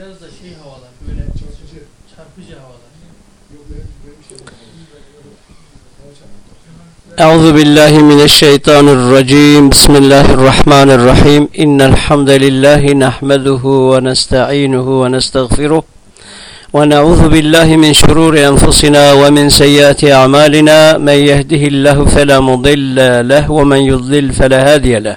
Biraz da şey havalar böyle Çarpıcı. çarpıcı havalar. أعوذ بالله من الشيطان الرجيم بسم الله الرحمن الرحيم إن الحمد لله نحمده ونستعينه ونستغفره ونعوذ بالله من شرور أنفسنا ومن سيئات أعمالنا من يهده الله فلا مضل له ومن يضلل فلا هادي له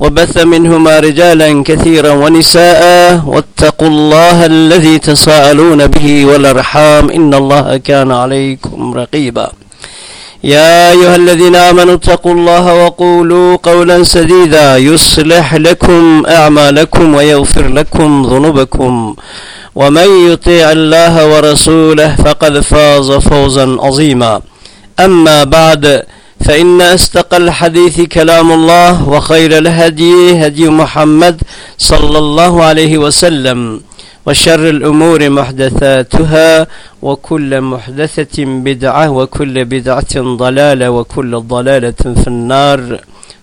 وبث منهما رجالا كثيرا ونساء واتقوا الله الذي تساءلون به والأرحام إن الله كان عليكم رقيبا. يا أيها الذين آمنوا اتقوا الله وقولوا قولا سديدا يصلح لكم أعمالكم ويغفر لكم ذنوبكم. ومن يطيع الله ورسوله فقد فاز فوزا عظيما. أما بعد فإن أصدق الحديث كلام الله وخير الهدي هدي محمد صلى الله عليه وسلم وشر الأمور محدثاتها وكل محدثة بدعة وكل بدعة ضلالة وكل ضلالة في النار.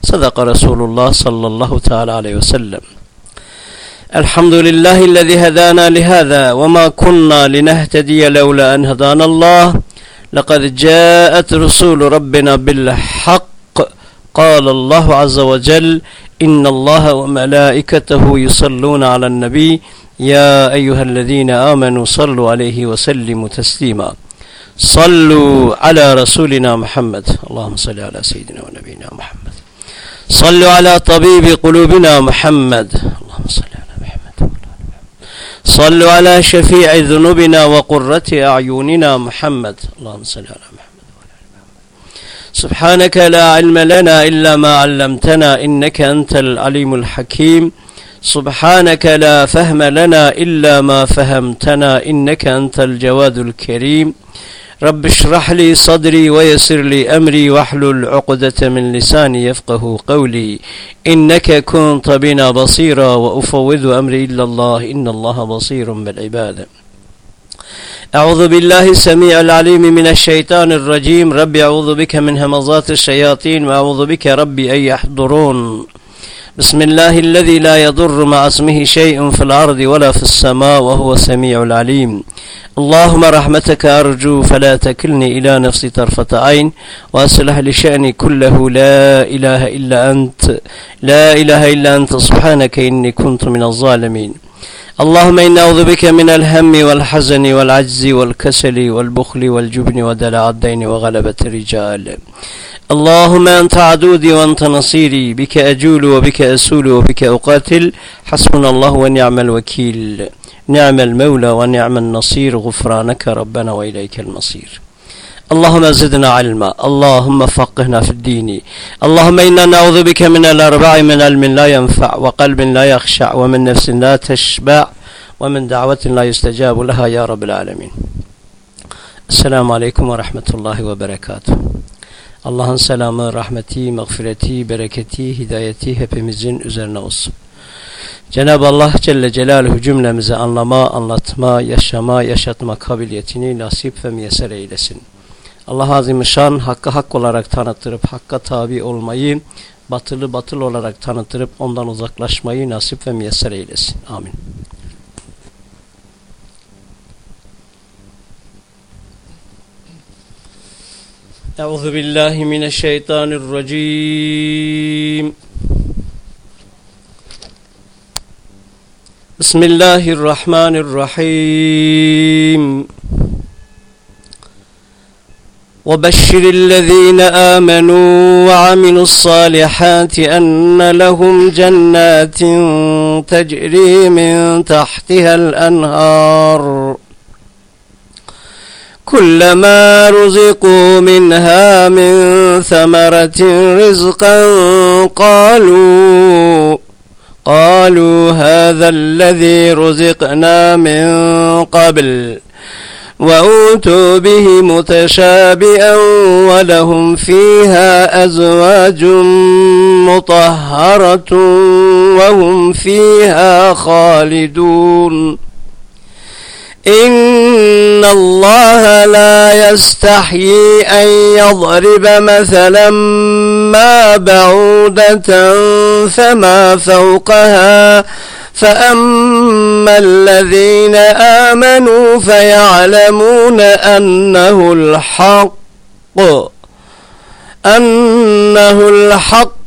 صدق رسول الله صلى الله تعالى عليه وسلم. الحمد لله الذي هدانا لهذا وما كنا لنهتدي لولا أن هدانا الله. لقد جاءت رسول ربنا بالحق. قال الله عز وجل إن الله وملائكته يصلون على النبي. يا أيها الذين آمنوا صلوا عليه وسلموا تسليما. صلوا على رسولنا محمد. اللهم صل على سيدنا ونبينا محمد. صلوا على طبيب قلوبنا محمد. اللهم صل صلوا على شفيع ذنوبنا وقرة أعيننا محمد. اللهم صل على محمد وعلى محمد. سبحانك لا علم لنا إلا ما علمتنا إنك أنت العليم الحكيم. سبحانك لا فهم لنا إلا ما فهمتنا إنك أنت الجواد الكريم. رب اشرح لي صدري ويسر لي أمري واحلل عقدة من لساني يفقه قولي. إنك كنت بنا بصيرا وأفوض أمري إلا الله. إن الله بصير بالعباد. أعوذ بالله السميع العليم من الشيطان الرجيم. ربي أعوذ بك من همزات الشياطين وأعوذ بك ربي أن يحضرون. بسم الله الذي لا يضر مع اسمه شيء في الأرض ولا في السماء وهو السميع العليم. اللهم رحمتك أرجو فلا تكلني إلى نفسي طرفة عين وأصلح لشأني كله. لا إله إلا أنت لا إله إلا أنت سبحانك إني كنت من الظالمين. اللهم إنا أعوذ بك من الهم والحزن والعجز والكسل والبخل والجبن ودلع الدين وغلبة الرجال. اللهم أنت عدودي وأنت نصيري بك أجول وبك أسول وبك أقاتل. حسبنا الله ونعم الوكيل. نعم المولى ونعم النصير. غفرانك ربنا وإليك المصير. اللهم زدنا علما. اللهم فقهنا في الدين. اللهم إنا نعوذ بك من الأربع من علم لا ينفع وقلب لا يخشع ومن نفس لا تشبع ومن دعوة لا يستجاب لها يا رب العالمين. السلام عليكم ورحمة الله وبركاته. Allah'ın selamı, rahmeti, mağfireti, bereketi, hidayeti hepimizin üzerine olsun. Cenab-ı Allah Celle Celaluhu cümlemize anlama, anlatma, yaşama, yaşatma kabiliyetini nasip ve müyesser eylesin. Allah Azimüşşan hakkı hak olarak tanıtırıp hakka tabi olmayı, batılı batıl olarak tanıtırıp ondan uzaklaşmayı nasip ve müyesser eylesin. Amin. أعوذ بالله من الشيطان الرجيم. بسم الله الرحمن الرحيم. وبشر الذين آمنوا وعملوا الصالحات أن لهم جنات تجري من تحتها الأنهار. كلما رزقوا منها من ثمرة رزقا قالوا قالوا هذا الذي رزقنا من قبل وأوتوا به متشابئا ولهم فيها أزواج مطهرة وهم فيها خالدون. إن الله لا يستحيي أن يضرب مثلا ما بعودة فما فوقها. فأما الذين آمنوا فيعلمون أنه الحق أنه الحق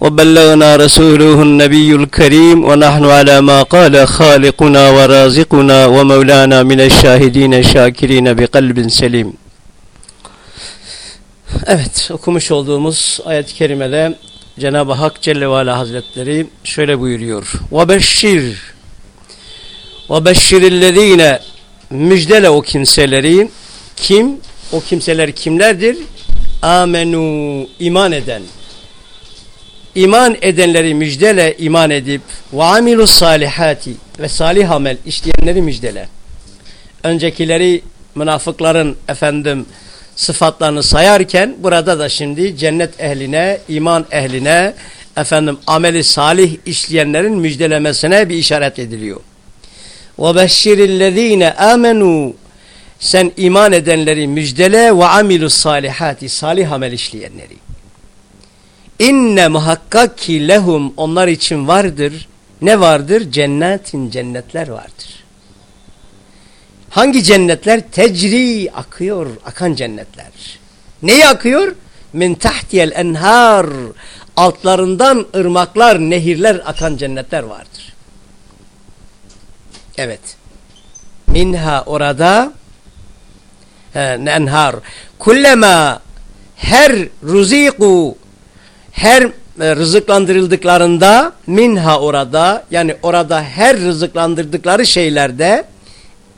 وبلغنا رسوله النبي الكريم ونحن على ما قال خالقنا ورازقنا ومولانا من الشاهدين الشاكرين بقلب selim. Evet okumuş olduğumuz ayet-i kerimede Cenab-ı Hak Celle ve Ala Hazretleri şöyle buyuruyor. وَبَشِّرْ وَبَشِّرِ الَّذ۪ينَ Müjdele o kimseleri kim? O kimseler kimlerdir? Amenu iman eden iman edenleri müjdele iman edip ve amilu salihati ve salih amel işleyenleri müjdele. Öncekileri münafıkların efendim sıfatlarını sayarken burada da şimdi cennet ehline, iman ehline efendim ameli salih işleyenlerin müjdelemesine bir işaret ediliyor. Ve beşşirillezine amenu sen iman edenleri müjdele ve amilu salihati salih amel işleyenleri. İnne muhakkak ki lehum onlar için vardır. Ne vardır? Cennetin cennetler vardır. Hangi cennetler? Tecri akıyor, akan cennetler. Neyi akıyor? Min tahtiyel enhar. Altlarından ırmaklar, nehirler akan cennetler vardır. Evet. Minha orada enhar. Kullema her ruziku her e, rızıklandırıldıklarında minha orada yani orada her rızıklandırdıkları şeylerde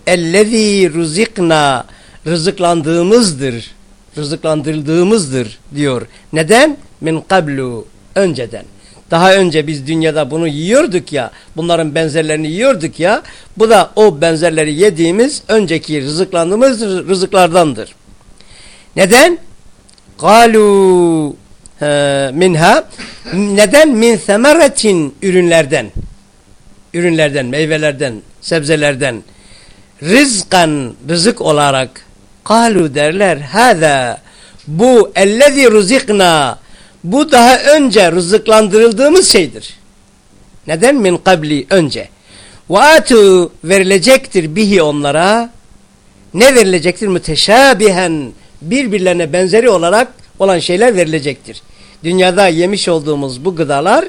ellezî rızıkna rızıklandığımızdır rızıklandırıldığımızdır diyor. Neden? Min kablu önceden. Daha önce biz dünyada bunu yiyorduk ya, bunların benzerlerini yiyorduk ya, bu da o benzerleri yediğimiz önceki rızıklandığımız rızıklardandır. Neden? Galu e, minha neden min semeretin ürünlerden ürünlerden meyvelerden sebzelerden rızkan rızık olarak kalu derler hada bu ellezi rızıkna bu daha önce rızıklandırıldığımız şeydir. Neden? Min kabli önce. Ve verilecektir bihi onlara. Ne verilecektir? Müteşabihen birbirlerine benzeri olarak olan şeyler verilecektir. Dünyada yemiş olduğumuz bu gıdalar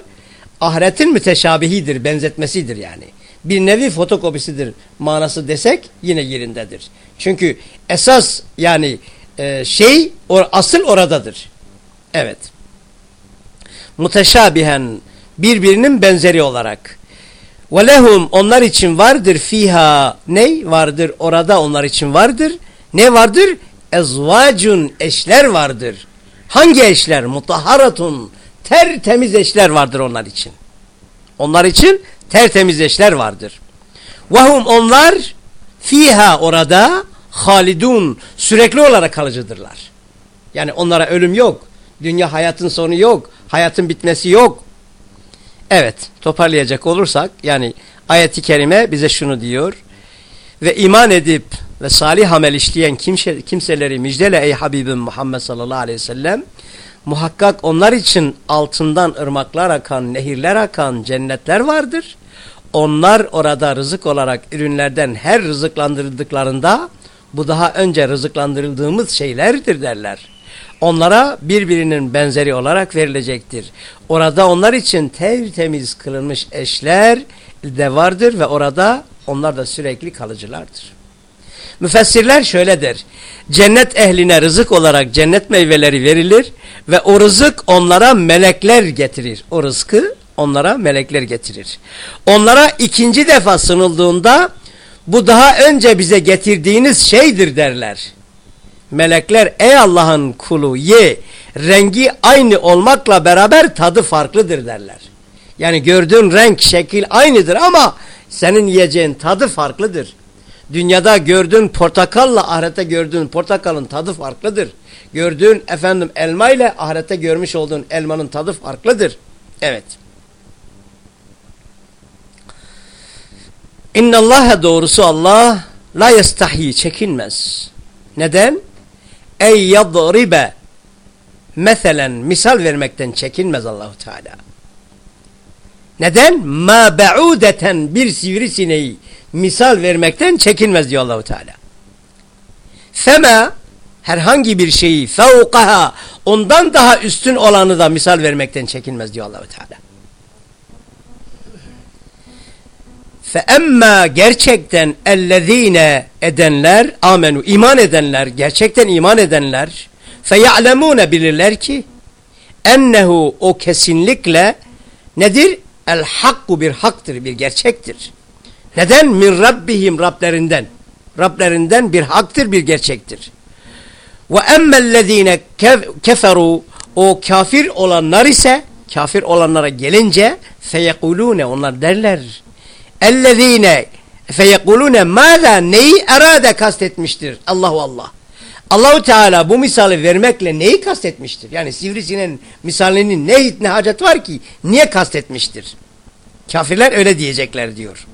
ahiretin müteşabihidir, benzetmesidir yani. Bir nevi fotokopisidir manası desek yine yerindedir. Çünkü esas yani e, şey or, asıl oradadır. Evet. Muteşabihen birbirinin benzeri olarak. Ve lehum onlar için vardır fiha ne vardır orada onlar için vardır. Ne vardır? Ezvacun eşler vardır. Hangi eşler? Mutahharatun tertemiz eşler vardır onlar için. Onlar için tertemiz eşler vardır. Vahum onlar fiha orada halidun sürekli olarak kalıcıdırlar. Yani onlara ölüm yok. Dünya hayatın sonu yok. Hayatın bitmesi yok. Evet toparlayacak olursak yani ayeti kerime bize şunu diyor. Ve iman edip ve salih amel işleyen kimse, kimseleri müjdele ey Habibim Muhammed sallallahu aleyhi ve sellem. Muhakkak onlar için altından ırmaklar akan, nehirler akan cennetler vardır. Onlar orada rızık olarak ürünlerden her rızıklandırıldıklarında bu daha önce rızıklandırıldığımız şeylerdir derler. Onlara birbirinin benzeri olarak verilecektir. Orada onlar için tertemiz kılınmış eşler de vardır ve orada onlar da sürekli kalıcılardır. Müfessirler şöyle der. Cennet ehline rızık olarak cennet meyveleri verilir ve o rızık onlara melekler getirir. O rızkı onlara melekler getirir. Onlara ikinci defa sunulduğunda bu daha önce bize getirdiğiniz şeydir derler. Melekler ey Allah'ın kulu ye rengi aynı olmakla beraber tadı farklıdır derler. Yani gördüğün renk şekil aynıdır ama senin yiyeceğin tadı farklıdır. Dünyada gördüğün portakalla ahirette gördüğün portakalın tadı farklıdır. Gördüğün efendim elma ile ahirette görmüş olduğun elmanın tadı farklıdır. Evet. İnnallâhe doğrusu Allah la yestahi çekinmez. Neden? Ey yadribe meselen misal vermekten çekinmez Allahu Teala. Neden? Ma ba'udeten bir sivrisineği misal vermekten çekinmez diyor Allahu Teala. Fema herhangi bir şeyi fevkaha ondan daha üstün olanı da misal vermekten çekinmez diyor Allahu Teala. Fe emma gerçekten ellezine edenler amenu iman edenler gerçekten iman edenler fe bilirler ki ennehu o kesinlikle nedir? El hakku bir haktır bir gerçektir. Neden? Min rabbihim Rablerinden. Rablerinden bir haktır bir gerçektir. Ve emmellezine keferu o kafir olanlar ise kafir olanlara gelince feyekulune onlar derler ellezine feyekulune mâzâ neyi erade kastetmiştir Allahu Allah. Allahu Teala bu misali vermekle neyi kastetmiştir? Yani sivrisinin misalinin ne, ne hacet var ki? Niye kastetmiştir? Kafirler öyle diyecekler diyor.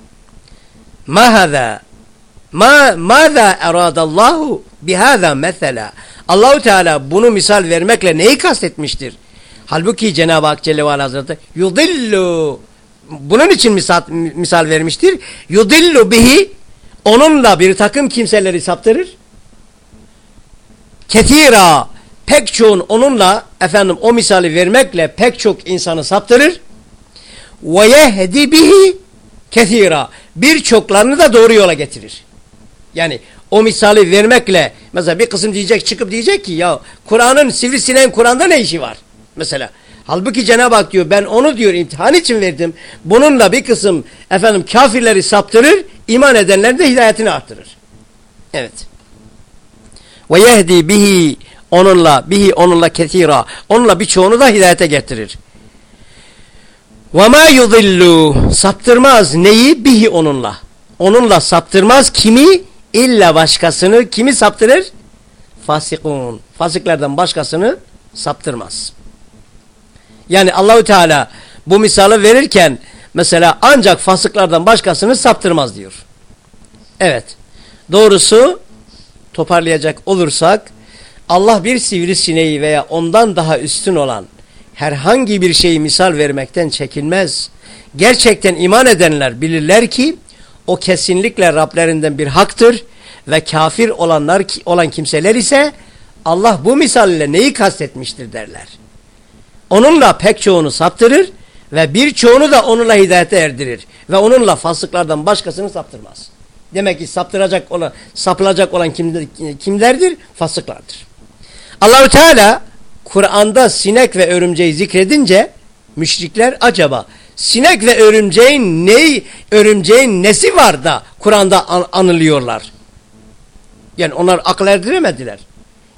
Ma hâzâ ma mâzâ eradallahu bihâzâ mesela. Allahu Teala bunu misal vermekle neyi kastetmiştir? Halbuki Cenab-ı Hak Celle ve Hazretleri yudillu bunun için misal, misal vermiştir. Yudillu bihi onunla bir takım kimseleri saptırır. Ketira pek çoğun onunla efendim o misali vermekle pek çok insanı saptırır. Ve yehdi bihi kethira birçoklarını da doğru yola getirir. Yani o misali vermekle mesela bir kısım diyecek çıkıp diyecek ki ya Kur'an'ın sivrisineğin Kur'an'da ne işi var? Mesela Halbuki Cenab-ı Hak diyor ben onu diyor imtihan için verdim. Bununla bir kısım efendim kafirleri saptırır, iman edenlerin de hidayetini arttırır. Evet. Ve yehdi bihi onunla bihi onunla ketira onunla birçoğunu da hidayete getirir. Ve ma yudillu saptırmaz neyi bihi onunla. Onunla saptırmaz kimi illa başkasını kimi saptırır? Fasikun. Fasiklerden başkasını saptırmaz. Yani Allahü Teala bu misalı verirken mesela ancak fasıklardan başkasını saptırmaz diyor. Evet. Doğrusu toparlayacak olursak Allah bir sivrisineği veya ondan daha üstün olan herhangi bir şeyi misal vermekten çekinmez. Gerçekten iman edenler bilirler ki o kesinlikle Rablerinden bir haktır ve kafir olanlar olan kimseler ise Allah bu misal ile neyi kastetmiştir derler. Onunla pek çoğunu saptırır ve birçoğunu da onunla hidayete erdirir. Ve onunla fasıklardan başkasını saptırmaz. Demek ki saptıracak olan, sapılacak olan kimler, kimlerdir? Fasıklardır. Allahü Teala Kur'an'da sinek ve örümceği zikredince müşrikler acaba sinek ve örümceğin neyi, örümceğin nesi var da Kur'an'da an, anılıyorlar? Yani onlar akıl erdiremediler.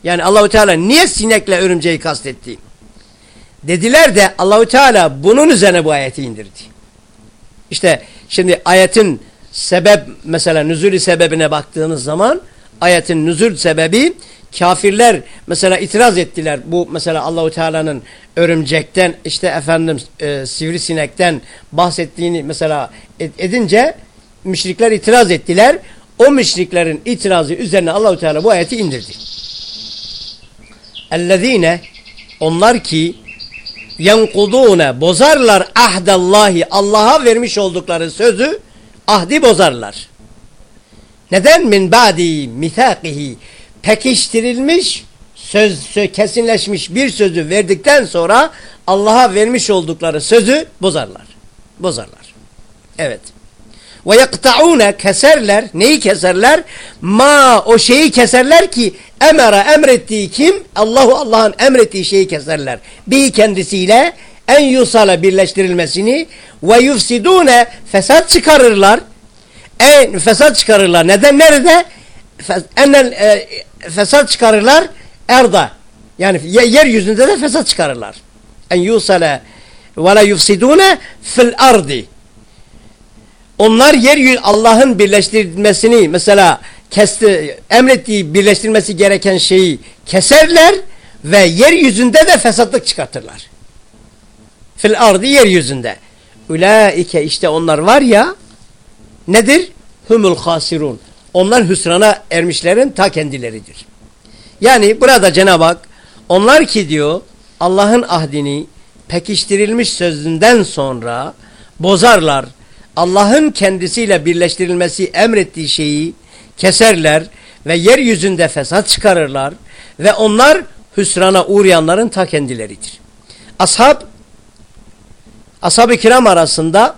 Yani Allahu Teala niye sinekle örümceği kastetti? Dediler de Allahu Teala bunun üzerine bu ayeti indirdi. İşte şimdi ayetin sebep mesela nüzulü sebebine baktığınız zaman ayetin nüzul sebebi kafirler mesela itiraz ettiler. Bu mesela Allahu Teala'nın örümcekten işte efendim e, sivrisinekten bahsettiğini mesela edince müşrikler itiraz ettiler. O müşriklerin itirazı üzerine Allahu Teala bu ayeti indirdi. Ellezine onlar ki yenkudune bozarlar ahdallahi Allah'a vermiş oldukları sözü ahdi bozarlar. Neden min ba'di mithakihi pekiştirilmiş söz, söz kesinleşmiş bir sözü verdikten sonra Allah'a vermiş oldukları sözü bozarlar. Bozarlar. Evet. Ve yakta'une keserler. Neyi keserler? Ma o şeyi keserler ki emara emrettiği kim? Allahu Allah'ın emrettiği şeyi keserler. Bir kendisiyle en yusala birleştirilmesini ve yufsidune fesat çıkarırlar. En fesat çıkarırlar. Neden? Nerede? Enel e, fesat çıkarırlar erda. Yani yeryüzünde de fesat çıkarırlar. En yusala ve la yufsidune fil ardi. Onlar yeryüzü Allah'ın birleştirilmesini mesela kesti, emrettiği birleştirilmesi gereken şeyi keserler ve yeryüzünde de fesatlık çıkartırlar. Fil ardı yeryüzünde. Ulaike işte onlar var ya nedir? Humul hasirun. Onlar hüsrana ermişlerin ta kendileridir. Yani burada Cenab-ı Hak onlar ki diyor Allah'ın ahdini pekiştirilmiş sözünden sonra bozarlar. Allah'ın kendisiyle birleştirilmesi emrettiği şeyi keserler ve yeryüzünde fesat çıkarırlar ve onlar hüsrana uğrayanların ta kendileridir. Ashab ashab-ı kiram arasında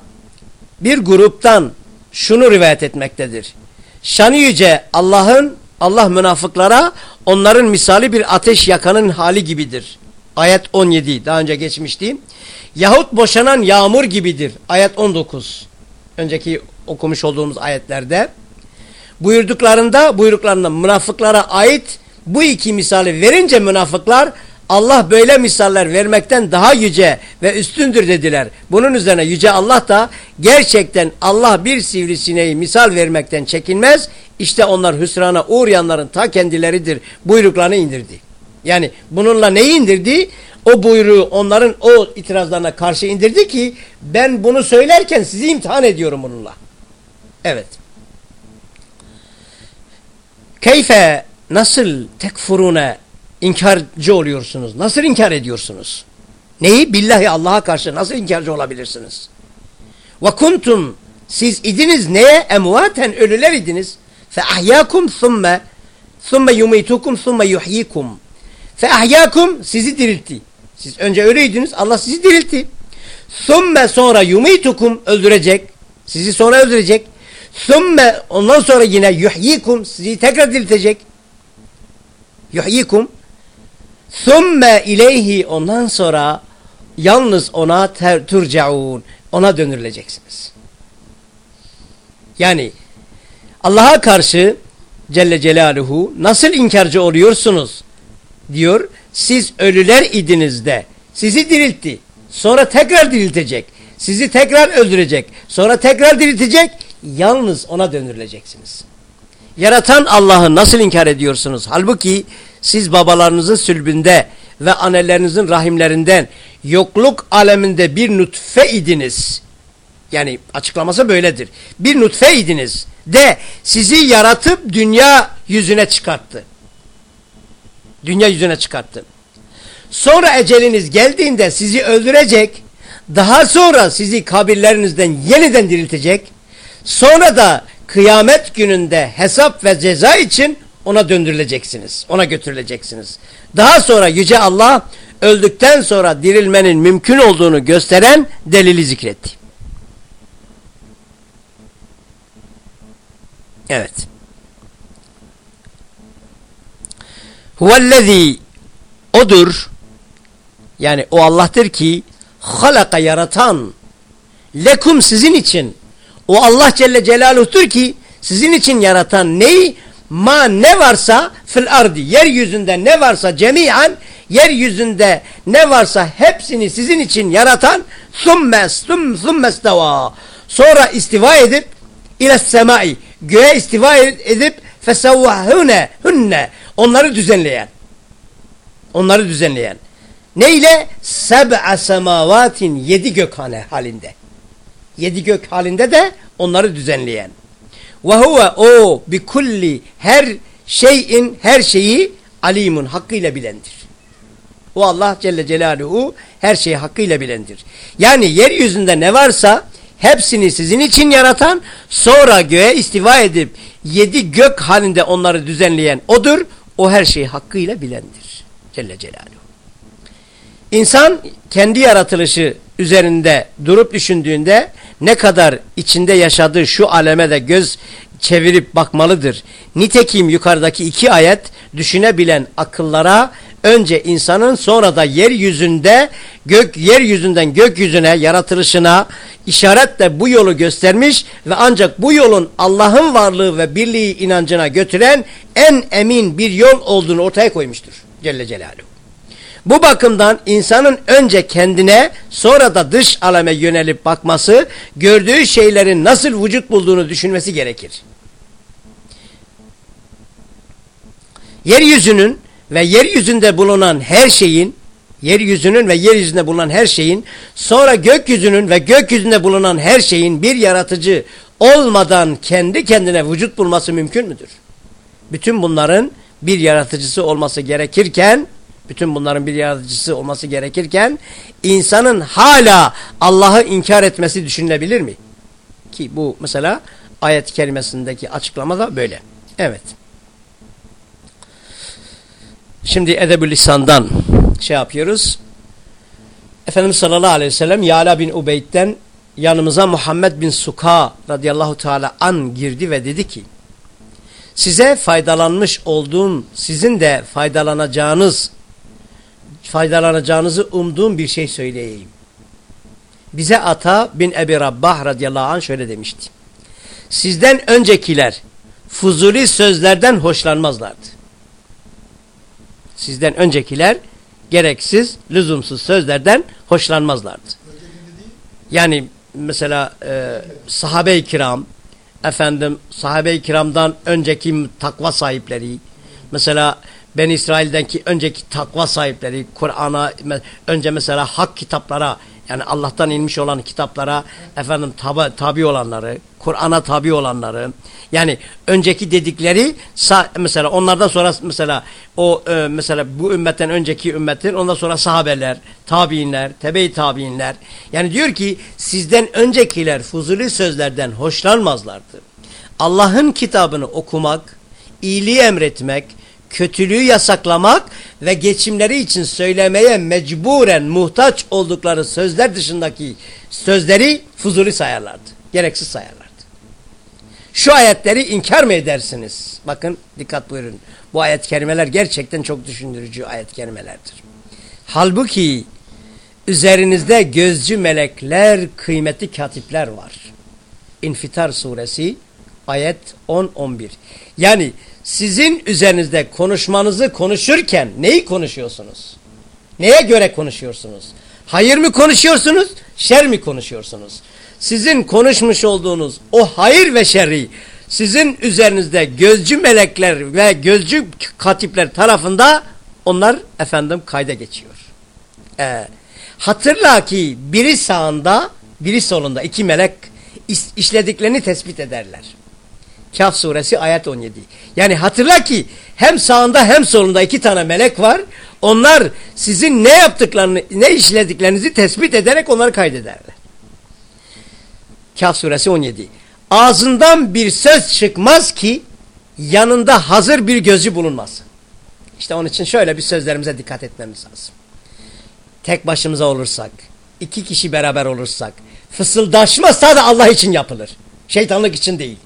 bir gruptan şunu rivayet etmektedir. Şanı yüce Allah'ın Allah münafıklara onların misali bir ateş yakanın hali gibidir. Ayet 17 daha önce geçmişti. Yahut boşanan yağmur gibidir. Ayet 19. Önceki okumuş olduğumuz ayetlerde. Buyurduklarında buyruklarında münafıklara ait bu iki misali verince münafıklar Allah böyle misaller vermekten daha yüce ve üstündür dediler. Bunun üzerine yüce Allah da gerçekten Allah bir sivrisineği misal vermekten çekinmez. İşte onlar hüsrana uğrayanların ta kendileridir buyruklarını indirdi. Yani bununla neyi indirdi? O buyruğu onların o itirazlarına karşı indirdi ki ben bunu söylerken sizi imtihan ediyorum bununla. Evet. Keyfe nasıl tekfurune inkarcı oluyorsunuz? Nasıl inkar ediyorsunuz? Neyi? Billahi Allah'a karşı nasıl inkarcı olabilirsiniz? Ve kuntum siz idiniz neye? Emvaten ölüler idiniz. Fe ahyakum thumme thumme yumitukum thumme yuhyikum. Fe ahyakum sizi diriltti. Siz önce ölüydünüz. Allah sizi diriltti. Thumme sonra yumitukum öldürecek. Sizi sonra öldürecek. Thumme ondan sonra yine yuhyikum sizi tekrar diriltecek. Yuhyikum Thumme ileyhi ondan sonra yalnız ona turcaun ona dönürüleceksiniz. Yani Allah'a karşı Celle Celaluhu nasıl inkarcı oluyorsunuz diyor. Siz ölüler idiniz de sizi diriltti. Sonra tekrar diriltecek. Sizi tekrar öldürecek. Sonra tekrar diriltecek. Yalnız ona dönürüleceksiniz. Yaratan Allah'ı nasıl inkar ediyorsunuz? Halbuki siz babalarınızın sülbünde ve annelerinizin rahimlerinden yokluk aleminde bir nutfe idiniz. Yani açıklaması böyledir. Bir nutfe idiniz de sizi yaratıp dünya yüzüne çıkarttı. Dünya yüzüne çıkarttı. Sonra eceliniz geldiğinde sizi öldürecek. Daha sonra sizi kabirlerinizden yeniden diriltecek. Sonra da kıyamet gününde hesap ve ceza için ona döndürüleceksiniz. Ona götürüleceksiniz. Daha sonra Yüce Allah öldükten sonra dirilmenin mümkün olduğunu gösteren delili zikretti. Evet. Huvellezî odur yani o Allah'tır ki halaka yaratan lekum sizin için o Allah Celle Celaluh'tur ki sizin için yaratan neyi ma ne varsa fil ardi yeryüzünde ne varsa cemiyen yeryüzünde ne varsa hepsini sizin için yaratan thumme thum thumme isteva sonra istiva edip ile semai göğe istiva edip fesevvahune hunne. Onları düzenleyen. Onları düzenleyen. Neyle? Seb'a semavatin yedi gökhane halinde. Yedi gök halinde de onları düzenleyen ve huve o bi kulli her şeyin her şeyi alimun hakkıyla bilendir. O Allah Celle Celaluhu her şeyi hakkıyla bilendir. Yani yeryüzünde ne varsa hepsini sizin için yaratan sonra göğe istiva edip yedi gök halinde onları düzenleyen odur. O her şeyi hakkıyla bilendir. Celle Celaluhu. İnsan kendi yaratılışı üzerinde durup düşündüğünde ne kadar içinde yaşadığı şu aleme de göz çevirip bakmalıdır. Nitekim yukarıdaki iki ayet düşünebilen akıllara önce insanın sonra da yeryüzünde gök yeryüzünden gökyüzüne yaratılışına işaretle bu yolu göstermiş ve ancak bu yolun Allah'ın varlığı ve birliği inancına götüren en emin bir yol olduğunu ortaya koymuştur Celle Celaluhu. Bu bakımdan insanın önce kendine sonra da dış aleme yönelip bakması, gördüğü şeylerin nasıl vücut bulduğunu düşünmesi gerekir. Yeryüzünün ve yeryüzünde bulunan her şeyin, yeryüzünün ve yeryüzünde bulunan her şeyin, sonra gökyüzünün ve gökyüzünde bulunan her şeyin bir yaratıcı olmadan kendi kendine vücut bulması mümkün müdür? Bütün bunların bir yaratıcısı olması gerekirken, bütün bunların bir yaratıcısı olması gerekirken insanın hala Allah'ı inkar etmesi düşünülebilir mi? Ki bu mesela ayet-i kerimesindeki açıklama da böyle. Evet. Şimdi edeb lisandan şey yapıyoruz. Efendimiz sallallahu aleyhi ve sellem Yala bin Ubeyd'den yanımıza Muhammed bin Suka radıyallahu teala an girdi ve dedi ki size faydalanmış olduğum sizin de faydalanacağınız faydalanacağınızı umduğum bir şey söyleyeyim. Bize Ata bin Ebi Rabbah radıyallahu anh şöyle demişti. Sizden öncekiler fuzuli sözlerden hoşlanmazlardı. Sizden öncekiler gereksiz, lüzumsuz sözlerden hoşlanmazlardı. Yani mesela e, sahabe-i kiram, efendim sahabe-i kiramdan önceki takva sahipleri, mesela ben İsrail'denki önceki takva sahipleri, Kur'an'a önce mesela hak kitaplara yani Allah'tan inmiş olan kitaplara efendim tabi, tabi olanları, Kur'an'a tabi olanları yani önceki dedikleri mesela onlardan sonra mesela o e, mesela bu ümmetten önceki ümmetin ondan sonra sahabeler, tabiinler, tebe-i tabiinler yani diyor ki sizden öncekiler fuzuli sözlerden hoşlanmazlardı. Allah'ın kitabını okumak, iyiliği emretmek, kötülüğü yasaklamak ve geçimleri için söylemeye mecburen muhtaç oldukları sözler dışındaki sözleri fuzuli sayarlardı. Gereksiz sayarlardı. Şu ayetleri inkar mı edersiniz? Bakın dikkat buyurun. Bu ayet kelimeler gerçekten çok düşündürücü ayet kelimelerdir. Halbuki üzerinizde gözcü melekler, kıymetli katipler var. İnfitar suresi ayet 10-11. Yani sizin üzerinizde konuşmanızı konuşurken neyi konuşuyorsunuz? Neye göre konuşuyorsunuz? Hayır mı konuşuyorsunuz? Şer mi konuşuyorsunuz? Sizin konuşmuş olduğunuz o hayır ve şerri sizin üzerinizde gözcü melekler ve gözcü katipler tarafında onlar efendim kayda geçiyor. Ee, hatırla ki biri sağında biri solunda iki melek işlediklerini tespit ederler. Kaf suresi ayet 17. Yani hatırla ki hem sağında hem solunda iki tane melek var. Onlar sizin ne yaptıklarını, ne işlediklerinizi tespit ederek onları kaydederler. Kaf suresi 17. Ağzından bir söz çıkmaz ki yanında hazır bir gözcü bulunmaz. İşte onun için şöyle bir sözlerimize dikkat etmemiz lazım. Tek başımıza olursak, iki kişi beraber olursak, fısıldaşma sadece Allah için yapılır. Şeytanlık için değil.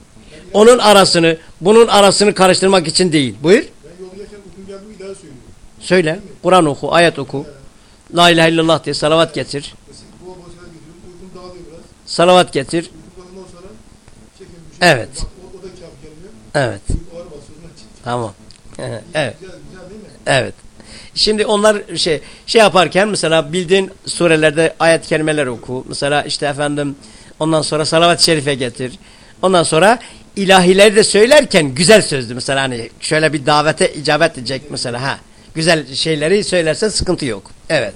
Onun arasını, bunun arasını karıştırmak için değil. Buyur. Söyle. Kur'an oku, ayet oku. La ilahe illallah diye salavat getir. Salavat getir. Evet. Evet. Tamam. evet. Evet. Şimdi onlar şey şey yaparken mesela bildiğin surelerde ayet kelimeler oku. Mesela işte efendim ondan sonra salavat-ı şerife getir. Ondan sonra ilahileri de söylerken güzel sözdü mesela hani şöyle bir davete icabet edecek mesela ha. Güzel şeyleri söylersen sıkıntı yok. Evet.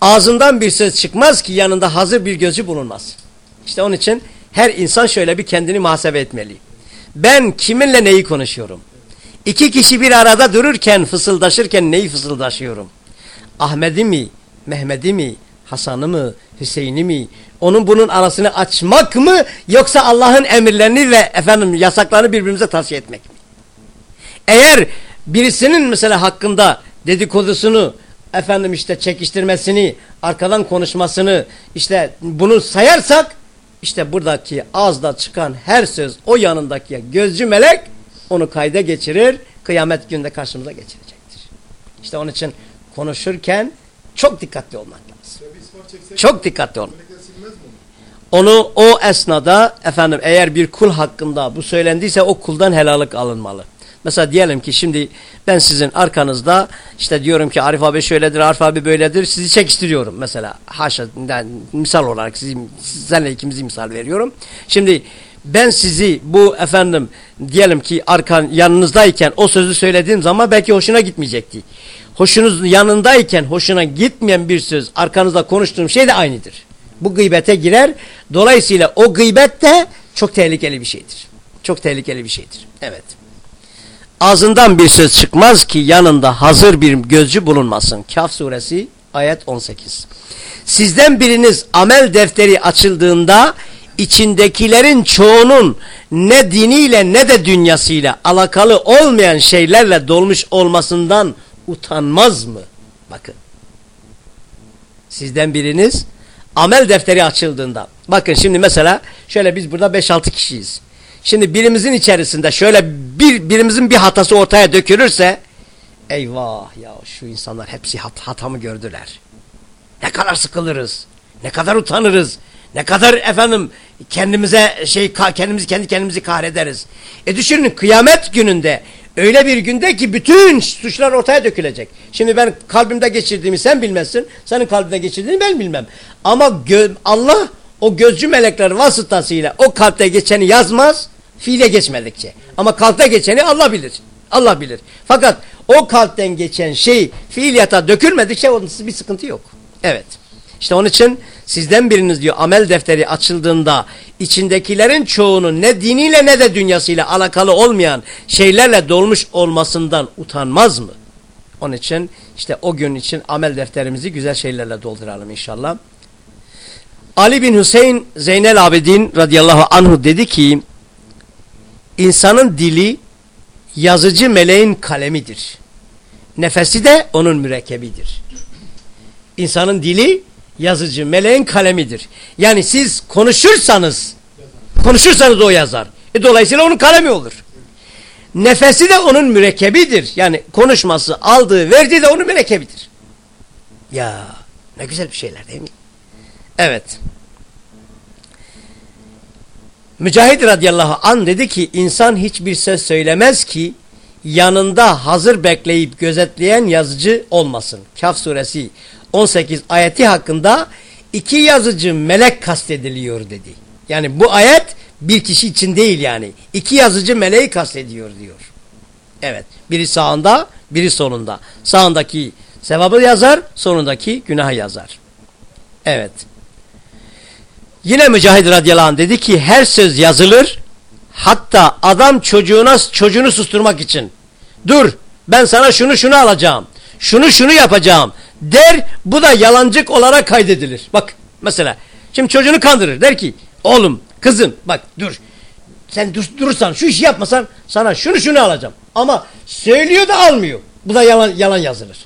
Ağzından bir söz çıkmaz ki yanında hazır bir gözü bulunmaz. İşte onun için her insan şöyle bir kendini muhasebe etmeli. Ben kiminle neyi konuşuyorum? İki kişi bir arada dururken fısıldaşırken neyi fısıldaşıyorum? Ahmet'i mi, Mehmet'i mi, Hasan'ı mı, Hüseyin'i mi? Onun bunun arasını açmak mı yoksa Allah'ın emirlerini ve efendim yasaklarını birbirimize tavsiye etmek mi? Eğer birisinin mesela hakkında dedikodusunu efendim işte çekiştirmesini, arkadan konuşmasını işte bunu sayarsak işte buradaki ağızda çıkan her söz o yanındaki gözcü melek onu kayda geçirir, kıyamet günde karşımıza geçirecektir. İşte onun için konuşurken çok dikkatli olmak lazım. Şöyle bir ispat çeksek. Çok dikkatli onu? Onu o esnada efendim eğer bir kul hakkında bu söylendiyse o kuldan helallik alınmalı. Mesela diyelim ki şimdi ben sizin arkanızda işte diyorum ki Arif abi şöyledir, Arif abi böyledir. Sizi çekiştiriyorum mesela. Haşa yani misal olarak sizi, sizlerle ikimizi misal veriyorum. Şimdi ben sizi bu efendim diyelim ki arkan yanınızdayken o sözü söylediğim zaman belki hoşuna gitmeyecekti. Hoşunuz yanındayken hoşuna gitmeyen bir söz arkanızda konuştuğum şey de aynıdır. Bu gıybete girer. Dolayısıyla o gıybet de çok tehlikeli bir şeydir. Çok tehlikeli bir şeydir. Evet. Ağzından bir söz çıkmaz ki yanında hazır bir gözcü bulunmasın. Kaf suresi ayet 18. Sizden biriniz amel defteri açıldığında içindekilerin çoğunun ne diniyle ne de dünyasıyla alakalı olmayan şeylerle dolmuş olmasından utanmaz mı? Bakın. Sizden biriniz amel defteri açıldığında. Bakın şimdi mesela şöyle biz burada 5-6 kişiyiz. Şimdi birimizin içerisinde şöyle bir birimizin bir hatası ortaya dökülürse eyvah ya şu insanlar hepsi hat, hatamı gördüler. Ne kadar sıkılırız. Ne kadar utanırız. Ne kadar efendim kendimize şey kendimizi kendi kendimizi kahrederiz. E düşünün kıyamet gününde öyle bir günde ki bütün suçlar ortaya dökülecek. Şimdi ben kalbimde geçirdiğimi sen bilmezsin. Senin kalbinde geçirdiğini ben bilmem. Ama Allah o gözcü melekler vasıtasıyla o kalpte geçeni yazmaz fiile geçmedikçe. Ama kalpte geçeni Allah bilir. Allah bilir. Fakat o kalpten geçen şey fiiliyata dökülmedikçe onun bir sıkıntı yok. Evet. İşte onun için sizden biriniz diyor amel defteri açıldığında içindekilerin çoğunun ne diniyle ne de dünyasıyla alakalı olmayan şeylerle dolmuş olmasından utanmaz mı? Onun için işte o gün için amel defterimizi güzel şeylerle dolduralım inşallah. Ali bin Hüseyin Zeynel Abidin radıyallahu anhu dedi ki insanın dili yazıcı meleğin kalemidir. Nefesi de onun mürekkebidir. İnsanın dili yazıcı meleğin kalemidir. Yani siz konuşursanız konuşursanız o yazar. E dolayısıyla onun kalemi olur. Nefesi de onun mürekkebidir. Yani konuşması, aldığı, verdiği de onun mürekkebidir. Ya ne güzel bir şeyler değil mi? Evet. Mücahid radıyallahu an dedi ki insan hiçbir söz söylemez ki yanında hazır bekleyip gözetleyen yazıcı olmasın. Kaf suresi 18 ayeti hakkında iki yazıcı melek kastediliyor dedi. Yani bu ayet bir kişi için değil yani. İki yazıcı meleği kastediyor diyor. Evet. Biri sağında, biri solunda. Sağındaki sevabı yazar, sonundaki günahı yazar. Evet. Yine Mücahid radıyallahu anh dedi ki her söz yazılır. Hatta adam çocuğuna çocuğunu susturmak için. Dur ben sana şunu şunu alacağım. Şunu şunu yapacağım der bu da yalancık olarak kaydedilir. Bak mesela şimdi çocuğunu kandırır der ki oğlum kızım bak dur sen dur, durursan şu işi yapmasan sana şunu şunu alacağım. Ama söylüyor da almıyor. Bu da yalan, yalan yazılır.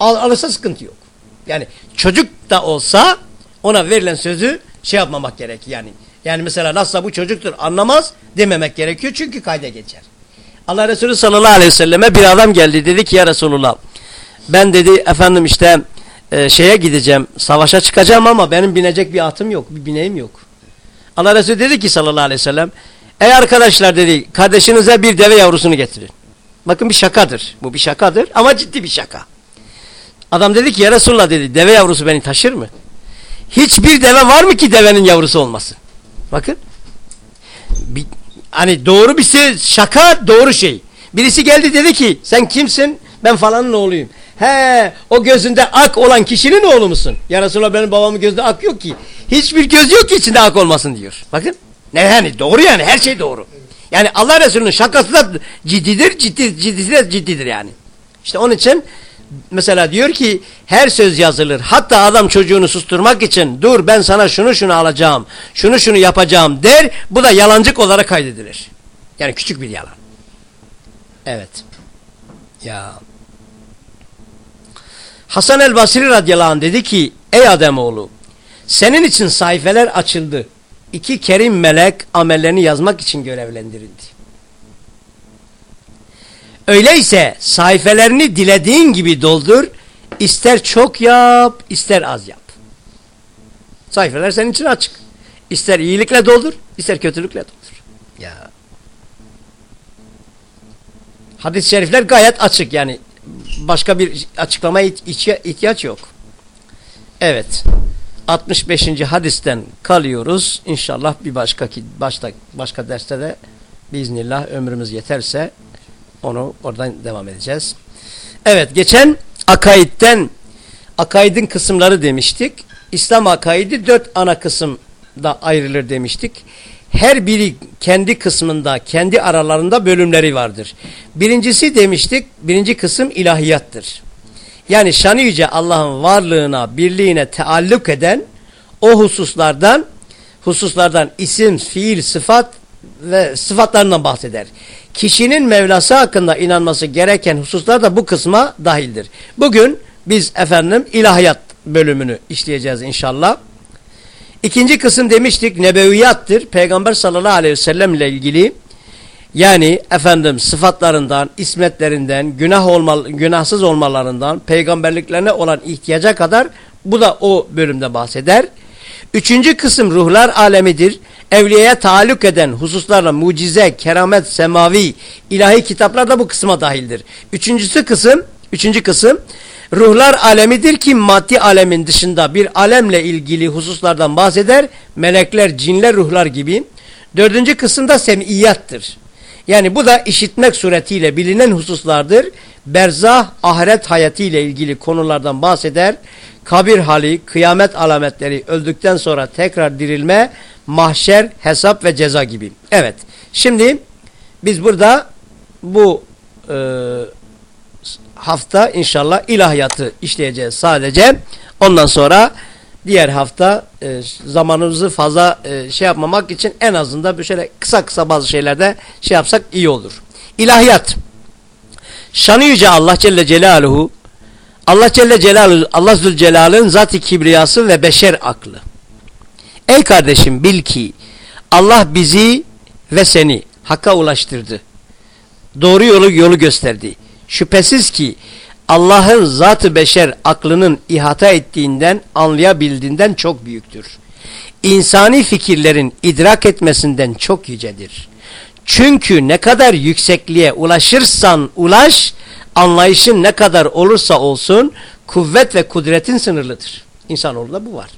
Al, alırsa sıkıntı yok. Yani çocuk da olsa ona verilen sözü şey yapmamak gerek yani. Yani mesela nasılsa bu çocuktur anlamaz dememek gerekiyor çünkü kayda geçer. Allah Resulü sallallahu aleyhi ve selleme bir adam geldi dedi ki ya Resulullah ben dedi efendim işte e, şeye gideceğim, savaşa çıkacağım ama benim binecek bir atım yok, bir bineğim yok. Allah Resulü dedi ki sallallahu aleyhi ve sellem, ey arkadaşlar dedi, kardeşinize bir deve yavrusunu getirin. Bakın bir şakadır, bu bir şakadır ama ciddi bir şaka. Adam dedi ki ya Resulullah dedi, deve yavrusu beni taşır mı? Hiçbir deve var mı ki devenin yavrusu olmasın? Bakın. Bir, hani doğru bir şey, şaka doğru şey. Birisi geldi dedi ki sen kimsin? Ben falanın oğluyum. He o gözünde ak olan kişinin oğlu musun? Ya Resulallah benim babamın gözünde ak yok ki. Hiçbir göz yok ki içinde ak olmasın diyor. Bakın. Ne yani doğru yani her şey doğru. Yani Allah Resulü'nün şakası da ciddidir, ciddi, ciddi de ciddidir yani. İşte onun için mesela diyor ki her söz yazılır. Hatta adam çocuğunu susturmak için dur ben sana şunu şunu alacağım, şunu şunu yapacağım der. Bu da yalancık olarak kaydedilir. Yani küçük bir yalan. Evet. Ya. Hasan el Basri radıyallahu dedi ki ey Ademoğlu senin için sayfeler açıldı. İki kerim melek amellerini yazmak için görevlendirildi. Öyleyse sayfelerini dilediğin gibi doldur. İster çok yap, ister az yap. Sayfeler senin için açık. İster iyilikle doldur, ister kötülükle doldur. Ya. Hadis-i şerifler gayet açık yani. Başka bir açıklamaya ihtiyaç yok. Evet. 65. hadisten kalıyoruz. İnşallah bir başka başka başka derste de biiznillah ömrümüz yeterse onu oradan devam edeceğiz. Evet geçen akaidden akaidin kısımları demiştik. İslam akaidi dört ana kısımda ayrılır demiştik. Her biri kendi kısmında, kendi aralarında bölümleri vardır. Birincisi demiştik, birinci kısım ilahiyattır. Yani şanı yüce Allah'ın varlığına, birliğine taalluk eden o hususlardan, hususlardan isim, fiil, sıfat ve sıfatlarından bahseder. Kişinin Mevlası hakkında inanması gereken hususlar da bu kısma dahildir. Bugün biz efendim ilahiyat bölümünü işleyeceğiz inşallah. İkinci kısım demiştik nebeviyattır. Peygamber sallallahu aleyhi ve sellem ile ilgili yani efendim sıfatlarından, ismetlerinden, günah olma, günahsız olmalarından, peygamberliklerine olan ihtiyaca kadar bu da o bölümde bahseder. Üçüncü kısım ruhlar alemidir. Evliyeye taalluk eden hususlarla mucize, keramet, semavi, ilahi kitaplar da bu kısma dahildir. Üçüncüsü kısım, üçüncü kısım ruhlar alemidir ki maddi alemin dışında bir alemle ilgili hususlardan bahseder. Melekler, cinler, ruhlar gibi. Dördüncü kısımda semiyattır. Yani bu da işitmek suretiyle bilinen hususlardır. Berzah, ahiret hayatı ile ilgili konulardan bahseder. Kabir hali, kıyamet alametleri, öldükten sonra tekrar dirilme, mahşer, hesap ve ceza gibi. Evet, şimdi biz burada bu e, hafta inşallah ilahiyatı işleyeceğiz sadece. Ondan sonra diğer hafta e, zamanımızı fazla e, şey yapmamak için en azından bir şöyle kısa kısa bazı şeylerde şey yapsak iyi olur. İlahiyat. Şanı yüce Allah Celle Celaluhu Allah Celle Celaluhu Allah Zülcelal'ın zat-ı kibriyası ve beşer aklı. Ey kardeşim bil ki Allah bizi ve seni hakka ulaştırdı. Doğru yolu yolu gösterdi. Şüphesiz ki Allah'ın zatı beşer aklının ihata ettiğinden, anlayabildiğinden çok büyüktür. İnsani fikirlerin idrak etmesinden çok yücedir. Çünkü ne kadar yüksekliğe ulaşırsan ulaş, anlayışın ne kadar olursa olsun kuvvet ve kudretin sınırlıdır. İnsanoğlunda bu var.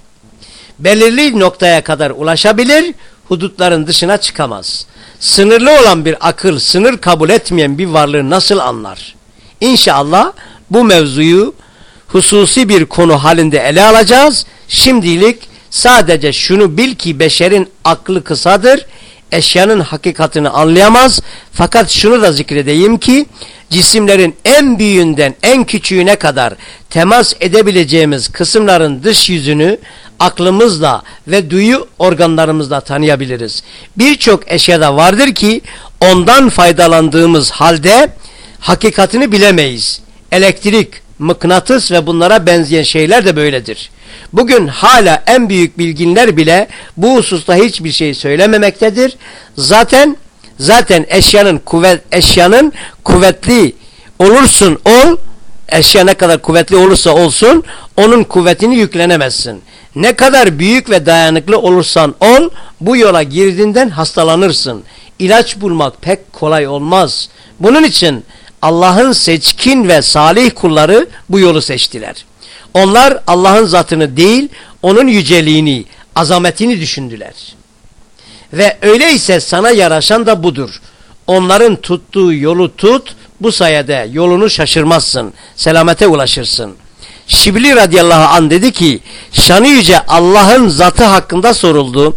Belirli noktaya kadar ulaşabilir, hudutların dışına çıkamaz. Sınırlı olan bir akıl, sınır kabul etmeyen bir varlığı nasıl anlar? İnşallah bu mevzuyu hususi bir konu halinde ele alacağız. Şimdilik sadece şunu bil ki beşerin aklı kısadır. Eşyanın hakikatini anlayamaz. Fakat şunu da zikredeyim ki cisimlerin en büyüğünden en küçüğüne kadar temas edebileceğimiz kısımların dış yüzünü aklımızla ve duyu organlarımızla tanıyabiliriz. Birçok eşyada vardır ki ondan faydalandığımız halde hakikatini bilemeyiz. Elektrik, mıknatıs ve bunlara benzeyen şeyler de böyledir. Bugün hala en büyük bilginler bile bu hususta hiçbir şey söylememektedir. Zaten zaten eşyanın kuvvet eşyanın kuvvetli olursun ol eşya ne kadar kuvvetli olursa olsun onun kuvvetini yüklenemezsin. Ne kadar büyük ve dayanıklı olursan ol bu yola girdiğinden hastalanırsın. İlaç bulmak pek kolay olmaz. Bunun için Allah'ın seçkin ve salih kulları bu yolu seçtiler. Onlar Allah'ın zatını değil onun yüceliğini, azametini düşündüler. Ve öyleyse sana yaraşan da budur. Onların tuttuğu yolu tut, bu sayede yolunu şaşırmazsın, selamete ulaşırsın. Şibli radıyallahu an dedi ki, şanı yüce Allah'ın zatı hakkında soruldu.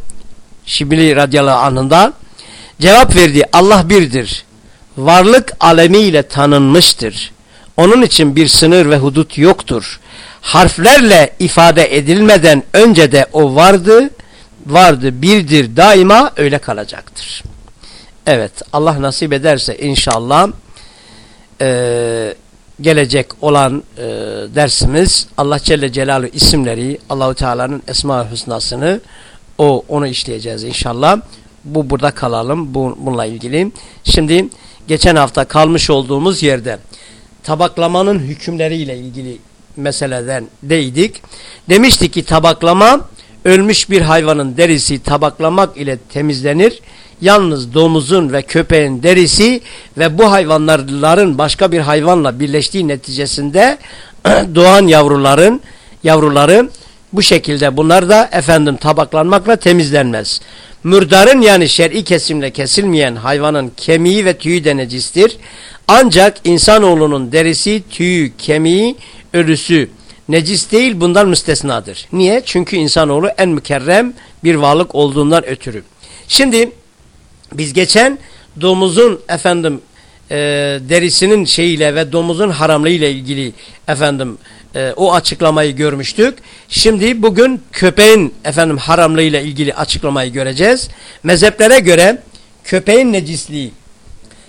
Şibli radıyallahu anh'ından cevap verdi, Allah birdir. Varlık alemiyle tanınmıştır. Onun için bir sınır ve hudut yoktur. Harflerle ifade edilmeden önce de o vardı, vardı, birdir, daima öyle kalacaktır. Evet, Allah nasip ederse inşallah e, gelecek olan e, dersimiz Allah Celle Celaluhu isimleri, Allahu Teala'nın Esma-ı Hüsna'sını o onu işleyeceğiz inşallah. Bu burada kalalım bu, bununla ilgili. Şimdi geçen hafta kalmış olduğumuz yerde tabaklamanın hükümleriyle ilgili meseleden değdik. Demiştik ki tabaklama ölmüş bir hayvanın derisi tabaklamak ile temizlenir. Yalnız domuzun ve köpeğin derisi ve bu hayvanların başka bir hayvanla birleştiği neticesinde doğan yavruların yavruları bu şekilde bunlar da efendim tabaklanmakla temizlenmez. Mürdarın yani şer'i kesimle kesilmeyen hayvanın kemiği ve tüyü de necistir. Ancak insanoğlunun derisi, tüyü, kemiği, ölüsü necis değil bundan müstesnadır. Niye? Çünkü insanoğlu en mükerrem bir varlık olduğundan ötürü. Şimdi biz geçen domuzun efendim e, derisinin şeyiyle ve domuzun haramlığı ile ilgili efendim e, o açıklamayı görmüştük. Şimdi bugün köpeğin efendim haramlığı ile ilgili açıklamayı göreceğiz. Mezheplere göre köpeğin necisliği,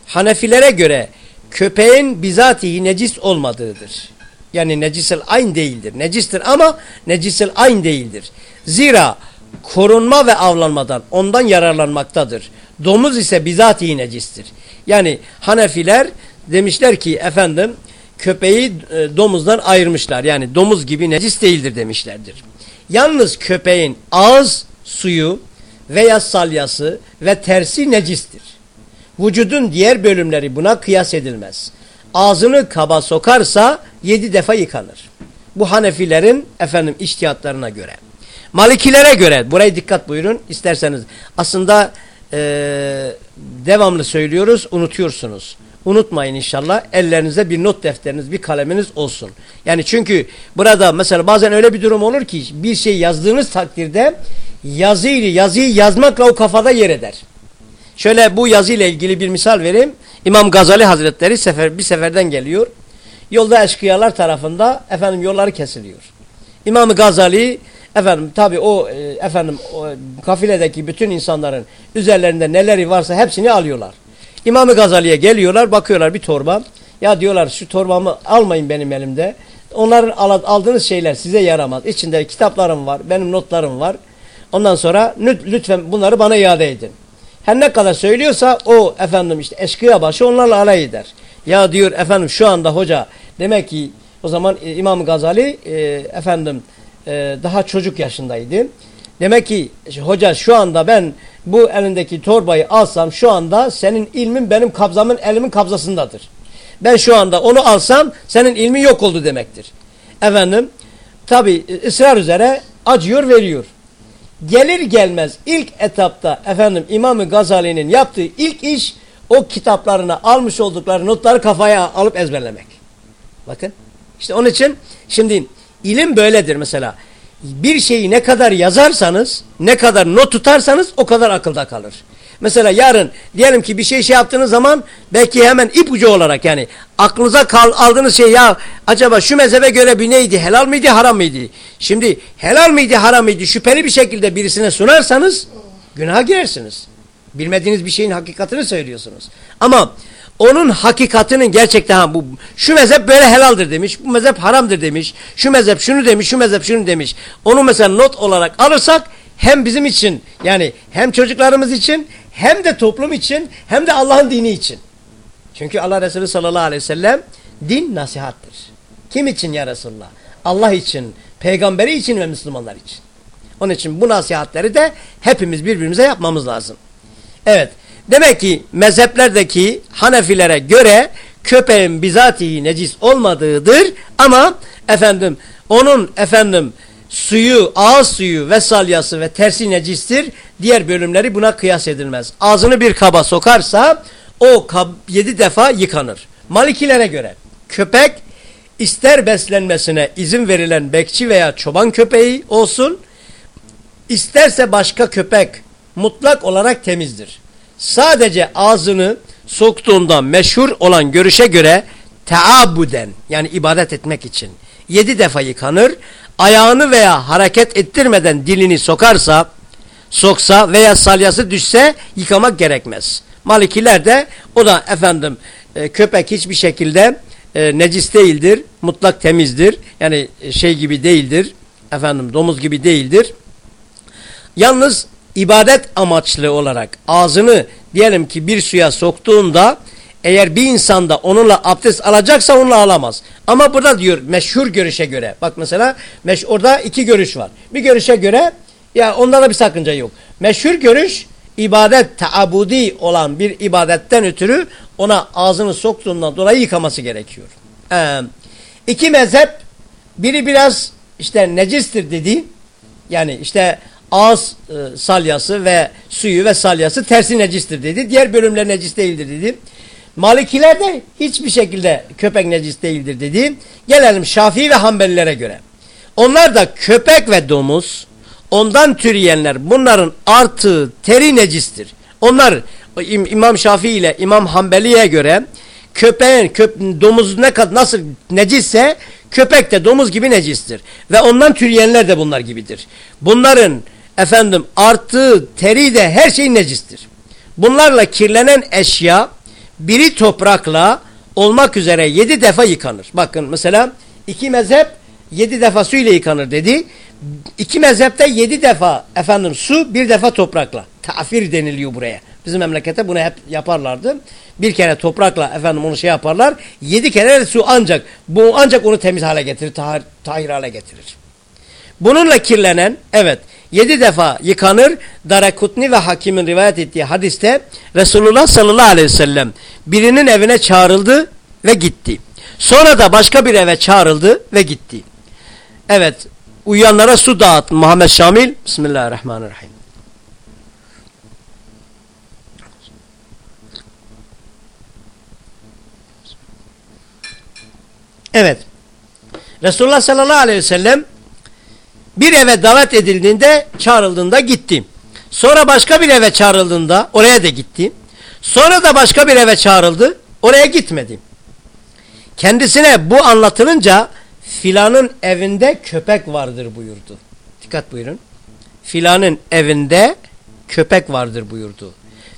Hanefilere göre köpeğin bizatihi necis olmadığıdır. Yani necisel ayn değildir. Necistir ama necisel ayn değildir. Zira korunma ve avlanmadan ondan yararlanmaktadır. Domuz ise bizatihi necistir. Yani Hanefiler demişler ki efendim köpeği e, domuzdan ayırmışlar. Yani domuz gibi necis değildir demişlerdir. Yalnız köpeğin ağız suyu veya salyası ve tersi necistir. Vücudun diğer bölümleri buna kıyas edilmez. Ağzını kaba sokarsa yedi defa yıkanır. Bu Hanefilerin efendim iştihatlarına göre. Malikilere göre burayı dikkat buyurun isterseniz. Aslında e, devamlı söylüyoruz unutuyorsunuz. Unutmayın inşallah ellerinize bir not defteriniz bir kaleminiz olsun. Yani çünkü burada mesela bazen öyle bir durum olur ki bir şey yazdığınız takdirde yazıyla yazıyı yazmakla o kafada yer eder. Şöyle bu yazıyla ilgili bir misal vereyim. İmam Gazali Hazretleri sefer, bir seferden geliyor. Yolda eşkıyalar tarafında efendim yolları kesiliyor. İmam Gazali efendim tabi o e, efendim o, kafiledeki bütün insanların üzerlerinde neleri varsa hepsini alıyorlar. İmam Gazali'ye geliyorlar bakıyorlar bir torba. Ya diyorlar şu torbamı almayın benim elimde. Onların aldığınız şeyler size yaramaz. İçinde kitaplarım var, benim notlarım var. Ondan sonra lütfen bunları bana iade edin. Her ne kadar söylüyorsa o efendim işte eşkıya başı onlarla alay eder. Ya diyor efendim şu anda hoca demek ki o zaman e, İmam Gazali e, efendim e, daha çocuk yaşındaydı. Demek ki hoca şu anda ben bu elindeki torbayı alsam şu anda senin ilmin benim kabzamın elimin kabzasındadır. Ben şu anda onu alsam senin ilmin yok oldu demektir. Efendim tabi e, ısrar üzere acıyor veriyor gelir gelmez ilk etapta efendim İmam Gazali'nin yaptığı ilk iş o kitaplarına almış oldukları notları kafaya alıp ezberlemek. Bakın. işte onun için şimdi ilim böyledir mesela. Bir şeyi ne kadar yazarsanız, ne kadar not tutarsanız o kadar akılda kalır. Mesela yarın diyelim ki bir şey şey yaptığınız zaman belki hemen ipucu olarak yani aklınıza kal, aldığınız şey ya acaba şu mezhebe göre bir neydi helal mıydı haram mıydı? Şimdi helal mıydı haram mıydı şüpheli bir şekilde birisine sunarsanız günaha girersiniz. Bilmediğiniz bir şeyin hakikatini söylüyorsunuz. Ama onun hakikatinin gerçekten bu şu mezhep böyle helaldir demiş, bu mezhep haramdır demiş, şu mezhep şunu demiş, şu mezhep şunu demiş. Onu mesela not olarak alırsak hem bizim için yani hem çocuklarımız için hem de toplum için hem de Allah'ın dini için. Çünkü Allah Resulü sallallahu aleyhi ve sellem din nasihattır. Kim için ya Resulullah? Allah için, peygamberi için ve Müslümanlar için. Onun için bu nasihatleri de hepimiz birbirimize yapmamız lazım. Evet. Demek ki mezheplerdeki Hanefilere göre köpeğin bizatihi necis olmadığıdır ama efendim onun efendim suyu, ağız suyu ve salyası ve tersi necistir. Diğer bölümleri buna kıyas edilmez. Ağzını bir kaba sokarsa o kab yedi defa yıkanır. Malikilere göre köpek ister beslenmesine izin verilen bekçi veya çoban köpeği olsun, isterse başka köpek mutlak olarak temizdir. Sadece ağzını soktuğunda meşhur olan görüşe göre teabuden yani ibadet etmek için yedi defa yıkanır. Ayağını veya hareket ettirmeden dilini sokarsa, soksa veya salyası düşse yıkamak gerekmez. Malikiler de o da efendim e, köpek hiçbir şekilde e, necis değildir, mutlak temizdir. Yani şey gibi değildir, efendim domuz gibi değildir. Yalnız ibadet amaçlı olarak ağzını diyelim ki bir suya soktuğunda eğer bir insanda onunla abdest alacaksa onunla alamaz. Ama burada diyor meşhur görüşe göre. Bak mesela meş orada iki görüş var. Bir görüşe göre ya onda da bir sakınca yok. Meşhur görüş ibadet taabudi olan bir ibadetten ötürü ona ağzını soktuğundan dolayı yıkaması gerekiyor. Ee, iki mezhep biri biraz işte necistir dedi. Yani işte ağız e, salyası ve suyu ve salyası tersi necistir dedi. Diğer bölümler necis değildir dedi. Malikiler de hiçbir şekilde köpek necis değildir dedi. Gelelim Şafii ve Hanbelilere göre. Onlar da köpek ve domuz ondan türeyenler bunların artı teri necistir. Onlar İmam Şafii ile İmam Hanbeli'ye göre köpeğin, köp, domuz ne kadar nasıl necisse köpek de domuz gibi necistir. Ve ondan türeyenler de bunlar gibidir. Bunların efendim artı teri de her şey necistir. Bunlarla kirlenen eşya biri toprakla olmak üzere yedi defa yıkanır. Bakın mesela iki mezhep yedi defa su ile yıkanır dedi. İki mezhepte yedi defa efendim su bir defa toprakla. Tafir deniliyor buraya. Bizim memlekette bunu hep yaparlardı. Bir kere toprakla efendim onu şey yaparlar. Yedi kere su ancak bu ancak onu temiz hale getirir, tahir, tahir hale getirir. Bununla kirlenen evet yedi defa yıkanır. Darakutni ve Hakim'in rivayet ettiği hadiste Resulullah sallallahu aleyhi ve sellem birinin evine çağrıldı ve gitti. Sonra da başka bir eve çağrıldı ve gitti. Evet uyuyanlara su dağıt Muhammed Şamil. Bismillahirrahmanirrahim. Evet. Resulullah sallallahu aleyhi ve sellem bir eve davet edildiğinde çağrıldığında gitti. Sonra başka bir eve çağrıldığında oraya da gitti. Sonra da başka bir eve çağrıldı. Oraya gitmedi. Kendisine bu anlatılınca filanın evinde köpek vardır buyurdu. Dikkat buyurun. Filanın evinde köpek vardır buyurdu.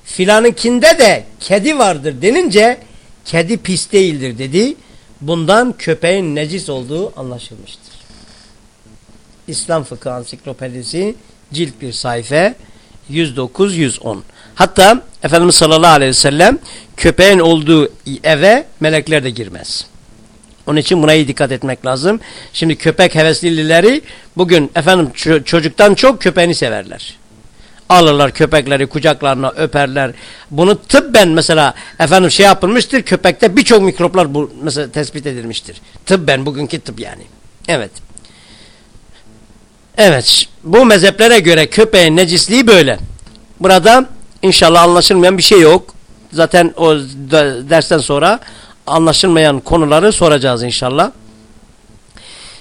Filanınkinde de kedi vardır denince kedi pis değildir dedi. Bundan köpeğin necis olduğu anlaşılmıştır. İslam Fıkıh Ansiklopedisi cilt bir sayfa 109-110. Hatta Efendimiz sallallahu aleyhi ve sellem köpeğin olduğu eve melekler de girmez. Onun için buna iyi dikkat etmek lazım. Şimdi köpek heveslilileri bugün efendim çocuktan çok köpeğini severler. Alırlar köpekleri kucaklarına öperler. Bunu tıbben mesela efendim şey yapılmıştır. Köpekte birçok mikroplar bu mesela tespit edilmiştir. Tıbben bugünkü tıp yani. Evet. Evet. Bu mezheplere göre köpeğin necisliği böyle. Burada inşallah anlaşılmayan bir şey yok. Zaten o dersten sonra anlaşılmayan konuları soracağız inşallah.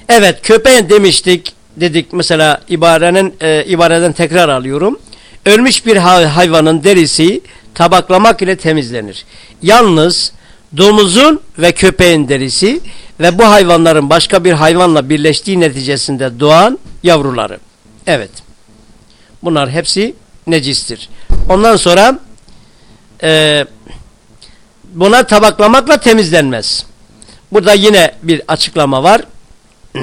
Evet köpeğin demiştik dedik mesela ibarenin e, ibareden tekrar alıyorum. Ölmüş bir hayvanın derisi tabaklamak ile temizlenir. Yalnız domuzun ve köpeğin derisi ve bu hayvanların başka bir hayvanla birleştiği neticesinde doğan yavruları. Evet. Bunlar hepsi necistir. Ondan sonra e, buna tabaklamakla temizlenmez. Burada yine bir açıklama var.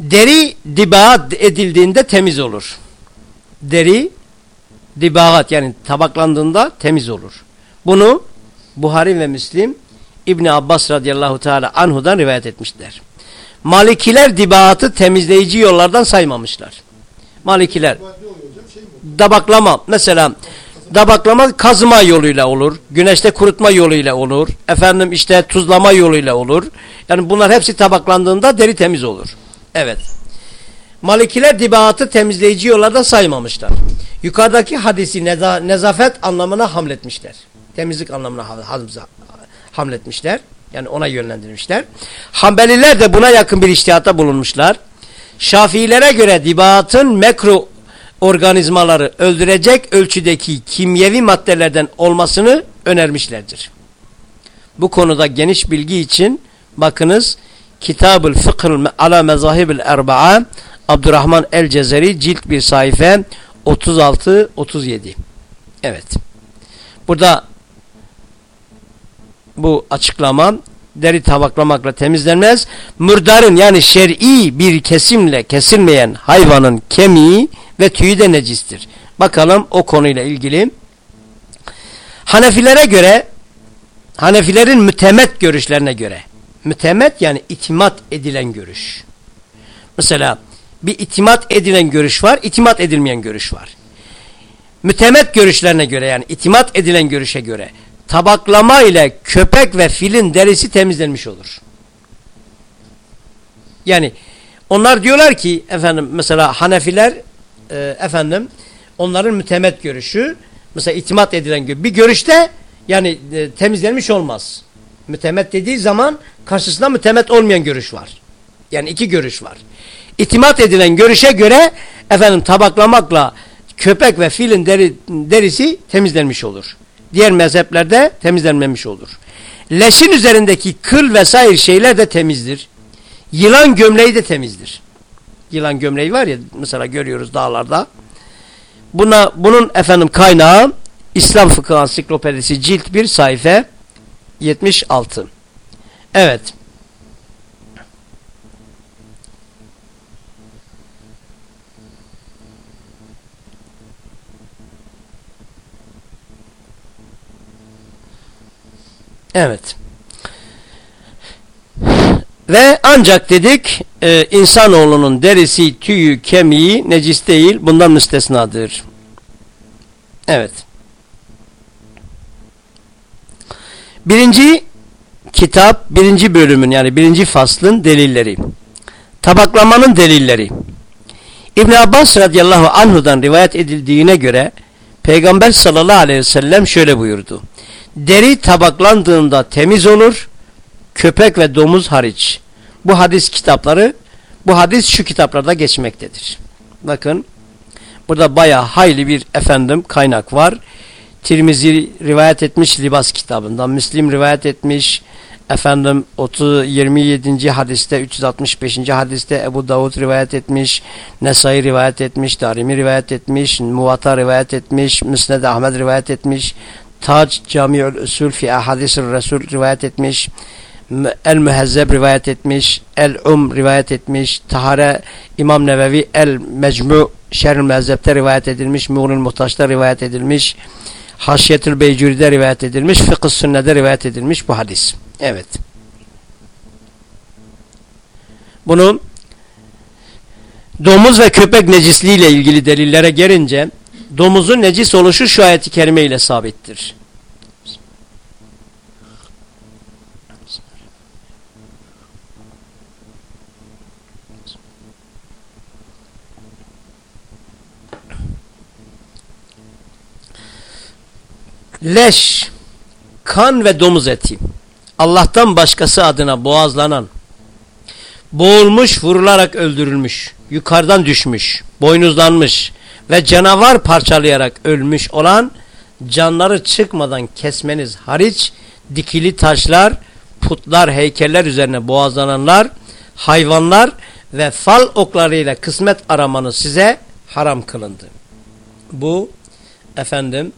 Deri dibaat edildiğinde temiz olur. Deri dibaat yani tabaklandığında temiz olur. Bunu Buhari ve Müslim İbni Abbas radıyallahu teala anhudan rivayet etmişler. Malikiler dibaatı temizleyici yollardan saymamışlar. Malikiler dabaklama mesela dabaklama kazıma yoluyla olur. Güneşte kurutma yoluyla olur. Efendim işte tuzlama yoluyla olur. Yani bunlar hepsi tabaklandığında deri temiz olur. Evet. Malikiler dibaatı temizleyici yollardan saymamışlar. Yukarıdaki hadisi neza, nezafet anlamına hamletmişler. Temizlik anlamına hamletmişler. Yani ona yönlendirmişler. Hanbeliler de buna yakın bir iştihatta bulunmuşlar. Şafiilere göre dibaatın mekro organizmaları öldürecek ölçüdeki kimyevi maddelerden olmasını önermişlerdir. Bu konuda geniş bilgi için bakınız Kitab-ül Fıkh ala Mezahib-ül Erba'a Abdurrahman el-Cezeri cilt bir sayfa 36-37 Evet. Burada bu açıklama deri tabaklamakla temizlenmez. Mürdarın yani şer'i bir kesimle kesilmeyen hayvanın kemiği ve tüyü de necistir. Bakalım o konuyla ilgili. Hanefilere göre Hanefilerin mütemet görüşlerine göre mütemet yani itimat edilen görüş. Mesela bir itimat edilen görüş var, itimat edilmeyen görüş var. Mütemet görüşlerine göre yani itimat edilen görüşe göre tabaklama ile köpek ve filin derisi temizlenmiş olur. Yani onlar diyorlar ki efendim mesela Hanefiler e, efendim onların mütemet görüşü mesela itimat edilen gö- bir görüşte yani e, temizlenmiş olmaz. Mütemet dediği zaman karşısında mütemet olmayan görüş var. Yani iki görüş var. İtimat edilen görüşe göre efendim tabaklamakla köpek ve filin deri, derisi temizlenmiş olur. Diğer mezheplerde temizlenmemiş olur. Leşin üzerindeki kıl vesaire şeyler de temizdir. Yılan gömleği de temizdir. Yılan gömleği var ya mesela görüyoruz dağlarda. Buna, bunun efendim kaynağı İslam Fıkıh Ansiklopedisi cilt 1 sayfa 76. Evet. Evet. Ve ancak dedik e, insanoğlunun derisi, tüyü, kemiği necis değil. Bundan müstesnadır. Evet. Birinci kitap, birinci bölümün yani birinci faslın delilleri. Tabaklamanın delilleri. İbn Abbas radıyallahu anhudan rivayet edildiğine göre Peygamber sallallahu aleyhi ve sellem şöyle buyurdu. Deri tabaklandığında temiz olur, köpek ve domuz hariç. Bu hadis kitapları, bu hadis şu kitaplarda geçmektedir. Bakın, burada baya hayli bir efendim kaynak var. Tirmizi rivayet etmiş libas kitabından, Müslim rivayet etmiş, efendim 30, 27. hadiste, 365. hadiste Ebu Davud rivayet etmiş, Nesai rivayet etmiş, Darimi rivayet etmiş, Muvata rivayet etmiş, Müsned Ahmed rivayet etmiş, Tac Camiül Usul fi Ahadisir Resul rivayet etmiş. El Mühezzeb rivayet etmiş. El Um rivayet etmiş. Tahare İmam Nevevi El Mecmu Şerh-i Mühezzeb'te rivayet edilmiş. Muğnil Muhtaç'ta rivayet edilmiş. Haşiyetül Beycuri'de rivayet edilmiş. Fıkıh Sünne'de rivayet edilmiş bu hadis. Evet. Bunu domuz ve köpek necisliği ile ilgili delillere gelince domuzun necis oluşu şu ayeti kerime ile sabittir. Leş, kan ve domuz eti Allah'tan başkası adına boğazlanan, boğulmuş, vurularak öldürülmüş, yukarıdan düşmüş, boynuzlanmış ve canavar parçalayarak ölmüş olan canları çıkmadan kesmeniz hariç dikili taşlar, putlar, heykeller üzerine boğazlananlar, hayvanlar ve fal oklarıyla kısmet aramanız size haram kılındı. Bu efendim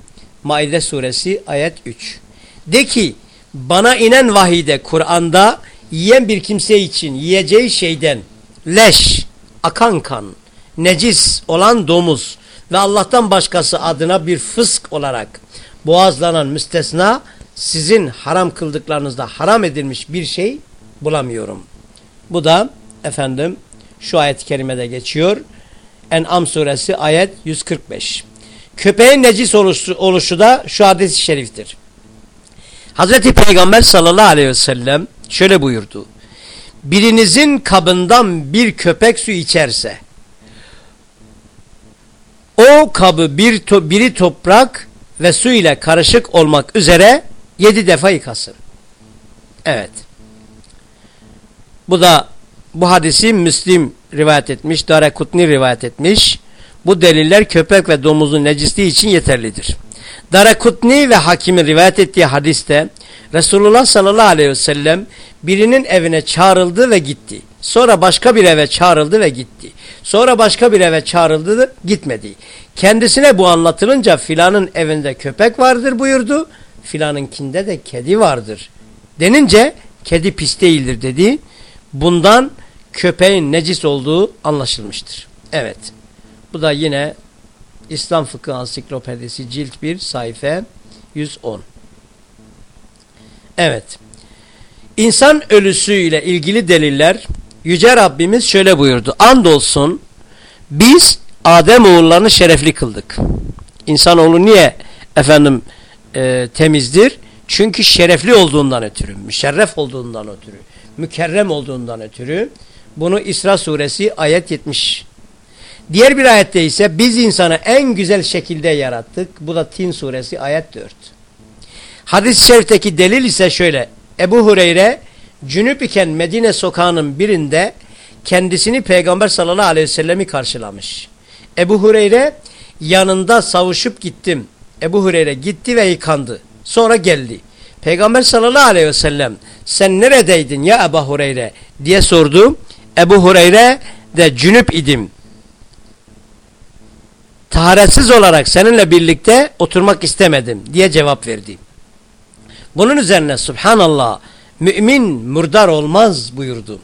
Maide suresi ayet 3. De ki bana inen vahide Kur'an'da yiyen bir kimse için yiyeceği şeyden leş, akan kan, necis olan domuz ve Allah'tan başkası adına bir fısk olarak boğazlanan müstesna sizin haram kıldıklarınızda haram edilmiş bir şey bulamıyorum. Bu da efendim şu ayet-i kerimede geçiyor. En'am suresi ayet 145. Köpeğin necis oluşu, oluşu da şu hadis-i şeriftir. Hazreti Peygamber sallallahu aleyhi ve sellem şöyle buyurdu. Birinizin kabından bir köpek su içerse o kabı bir to biri toprak ve su ile karışık olmak üzere yedi defa yıkasın. Evet. Bu da bu hadisi Müslim rivayet etmiş, Darekutni rivayet etmiş. Bu deliller köpek ve domuzun necisliği için yeterlidir. Darekutni ve Hakim'in rivayet ettiği hadiste Resulullah sallallahu aleyhi ve sellem birinin evine çağrıldı ve gitti. Sonra başka bir eve çağrıldı ve gitti. Sonra başka bir eve çağrıldı da gitmedi. Kendisine bu anlatılınca filanın evinde köpek vardır buyurdu. Filanınkinde de kedi vardır. Denince kedi pis değildir dedi. Bundan köpeğin necis olduğu anlaşılmıştır. Evet. Bu da yine İslam Fıkıh Ansiklopedisi cilt 1 sayfa 110. Evet. İnsan ölüsüyle ilgili deliller Yüce Rabbimiz şöyle buyurdu. Andolsun biz Adem oğullarını şerefli kıldık. İnsanoğlu niye efendim e, temizdir? Çünkü şerefli olduğundan ötürü, müşerref olduğundan ötürü, mükerrem olduğundan ötürü. Bunu İsra suresi ayet 70. Diğer bir ayette ise biz insanı en güzel şekilde yarattık. Bu da Tin suresi ayet 4. Hadis-i şerifteki delil ise şöyle. Ebu Hureyre cünüp iken Medine sokağının birinde kendisini Peygamber sallallahu aleyhi ve sellemi karşılamış. Ebu Hureyre yanında savuşup gittim. Ebu Hureyre gitti ve yıkandı. Sonra geldi. Peygamber sallallahu aleyhi ve sellem sen neredeydin ya Ebu Hureyre diye sordu. Ebu Hureyre de cünüp idim. Taharetsiz olarak seninle birlikte oturmak istemedim diye cevap verdi. Bunun üzerine subhanallah mümin murdar olmaz buyurdu.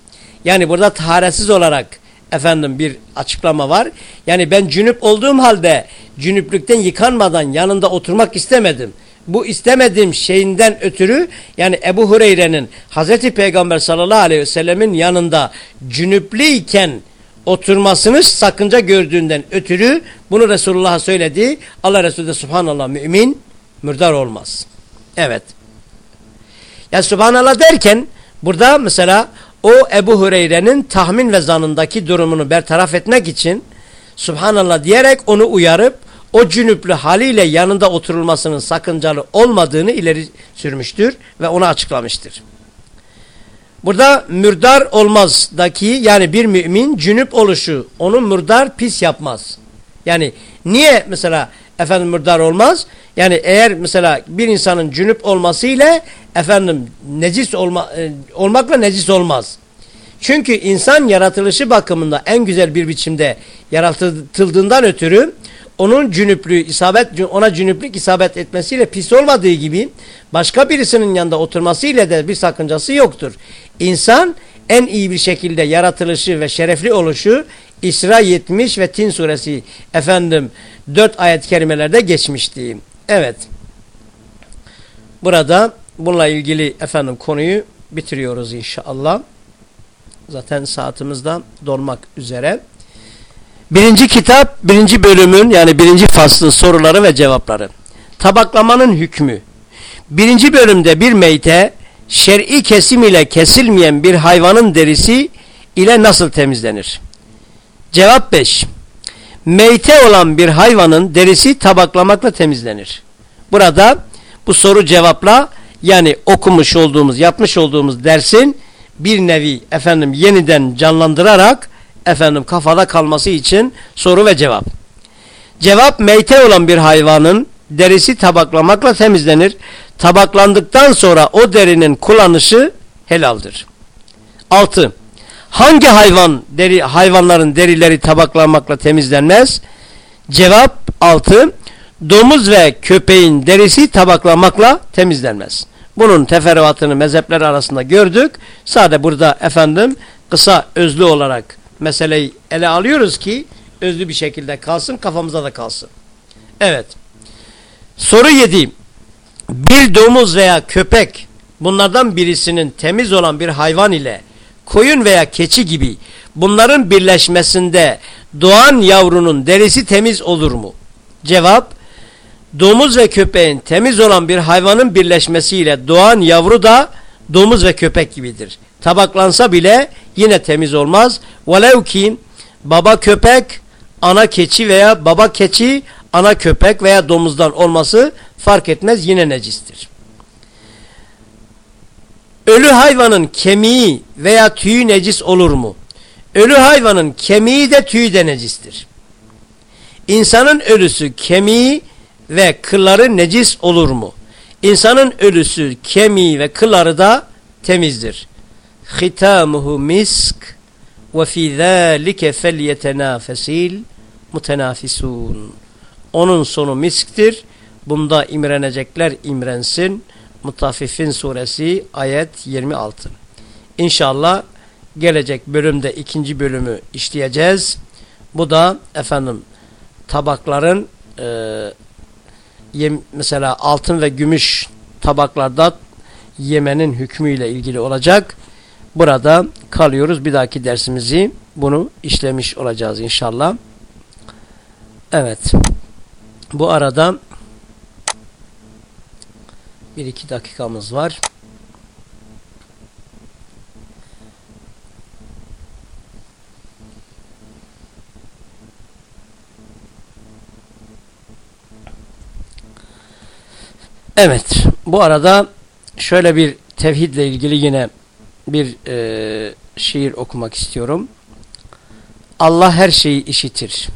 Yani burada taharetsiz olarak efendim bir açıklama var. Yani ben cünüp olduğum halde cünüplükten yıkanmadan yanında oturmak istemedim. Bu istemediğim şeyinden ötürü yani Ebu Hureyre'nin Hazreti Peygamber sallallahu aleyhi ve sellemin yanında cünüplüyken oturmasını sakınca gördüğünden ötürü bunu Resulullah'a söyledi. Allah Resulü de subhanallah mümin mürdar olmaz. Evet. Ya subhanallah derken burada mesela o Ebu Hureyre'nin tahmin ve zanındaki durumunu bertaraf etmek için subhanallah diyerek onu uyarıp o cünüplü haliyle yanında oturulmasının sakıncalı olmadığını ileri sürmüştür ve onu açıklamıştır. Burada mürdar olmazdaki yani bir mümin cünüp oluşu onu mürdar pis yapmaz. Yani niye mesela efendim mürdar olmaz? Yani eğer mesela bir insanın cünüp olması ile efendim necis olma, e, olmakla necis olmaz. Çünkü insan yaratılışı bakımında en güzel bir biçimde yaratıldığından ötürü onun cünüplüğü isabet ona cünüplük isabet etmesiyle pis olmadığı gibi başka birisinin yanında oturmasıyla da bir sakıncası yoktur. İnsan en iyi bir şekilde yaratılışı ve şerefli oluşu İsra 70 ve Tin suresi efendim 4 ayet kerimelerde geçmişti. Evet. Burada bununla ilgili efendim konuyu bitiriyoruz inşallah. Zaten saatimizden dolmak üzere. Birinci kitap, birinci bölümün yani birinci faslın soruları ve cevapları. Tabaklamanın hükmü. Birinci bölümde bir meyte, şer'i kesim ile kesilmeyen bir hayvanın derisi ile nasıl temizlenir? Cevap 5. Meyte olan bir hayvanın derisi tabaklamakla temizlenir. Burada bu soru cevapla yani okumuş olduğumuz, yapmış olduğumuz dersin bir nevi efendim yeniden canlandırarak efendim kafada kalması için soru ve cevap. Cevap meyte olan bir hayvanın derisi tabaklamakla temizlenir. Tabaklandıktan sonra o derinin kullanışı helaldir. 6. Hangi hayvan deri hayvanların derileri tabaklanmakla temizlenmez? Cevap 6. Domuz ve köpeğin derisi tabaklanmakla temizlenmez. Bunun teferruatını mezhepler arasında gördük. Sadece burada efendim kısa özlü olarak meseleyi ele alıyoruz ki özlü bir şekilde kalsın kafamıza da kalsın. Evet. Soru 7. bir domuz veya köpek bunlardan birisinin temiz olan bir hayvan ile koyun veya keçi gibi bunların birleşmesinde doğan yavrunun derisi temiz olur mu? Cevap domuz ve köpeğin temiz olan bir hayvanın birleşmesiyle doğan yavru da domuz ve köpek gibidir. Tabaklansa bile yine temiz olmaz. Velev ki baba köpek, ana keçi veya baba keçi, ana köpek veya domuzdan olması fark etmez yine necistir. Ölü hayvanın kemiği veya tüyü necis olur mu? Ölü hayvanın kemiği de tüyü de necistir. İnsanın ölüsü kemiği ve kılları necis olur mu? İnsanın ölüsü kemiği ve kılları da temizdir. Hitamuhu misk ve fi zâlike felyetenâfesil mutenâfisûn. Onun sonu misktir. Bunda imrenecekler imrensin. Mutaffifin suresi ayet 26. İnşallah gelecek bölümde ikinci bölümü işleyeceğiz. Bu da efendim tabakların e, mesela altın ve gümüş tabaklarda yemenin hükmüyle ilgili olacak. Burada kalıyoruz. Bir dahaki dersimizi bunu işlemiş olacağız inşallah. Evet. Bu arada bir iki dakikamız var. Evet. Bu arada şöyle bir tevhidle ilgili yine bir e, şiir okumak istiyorum. Allah her şeyi işitir.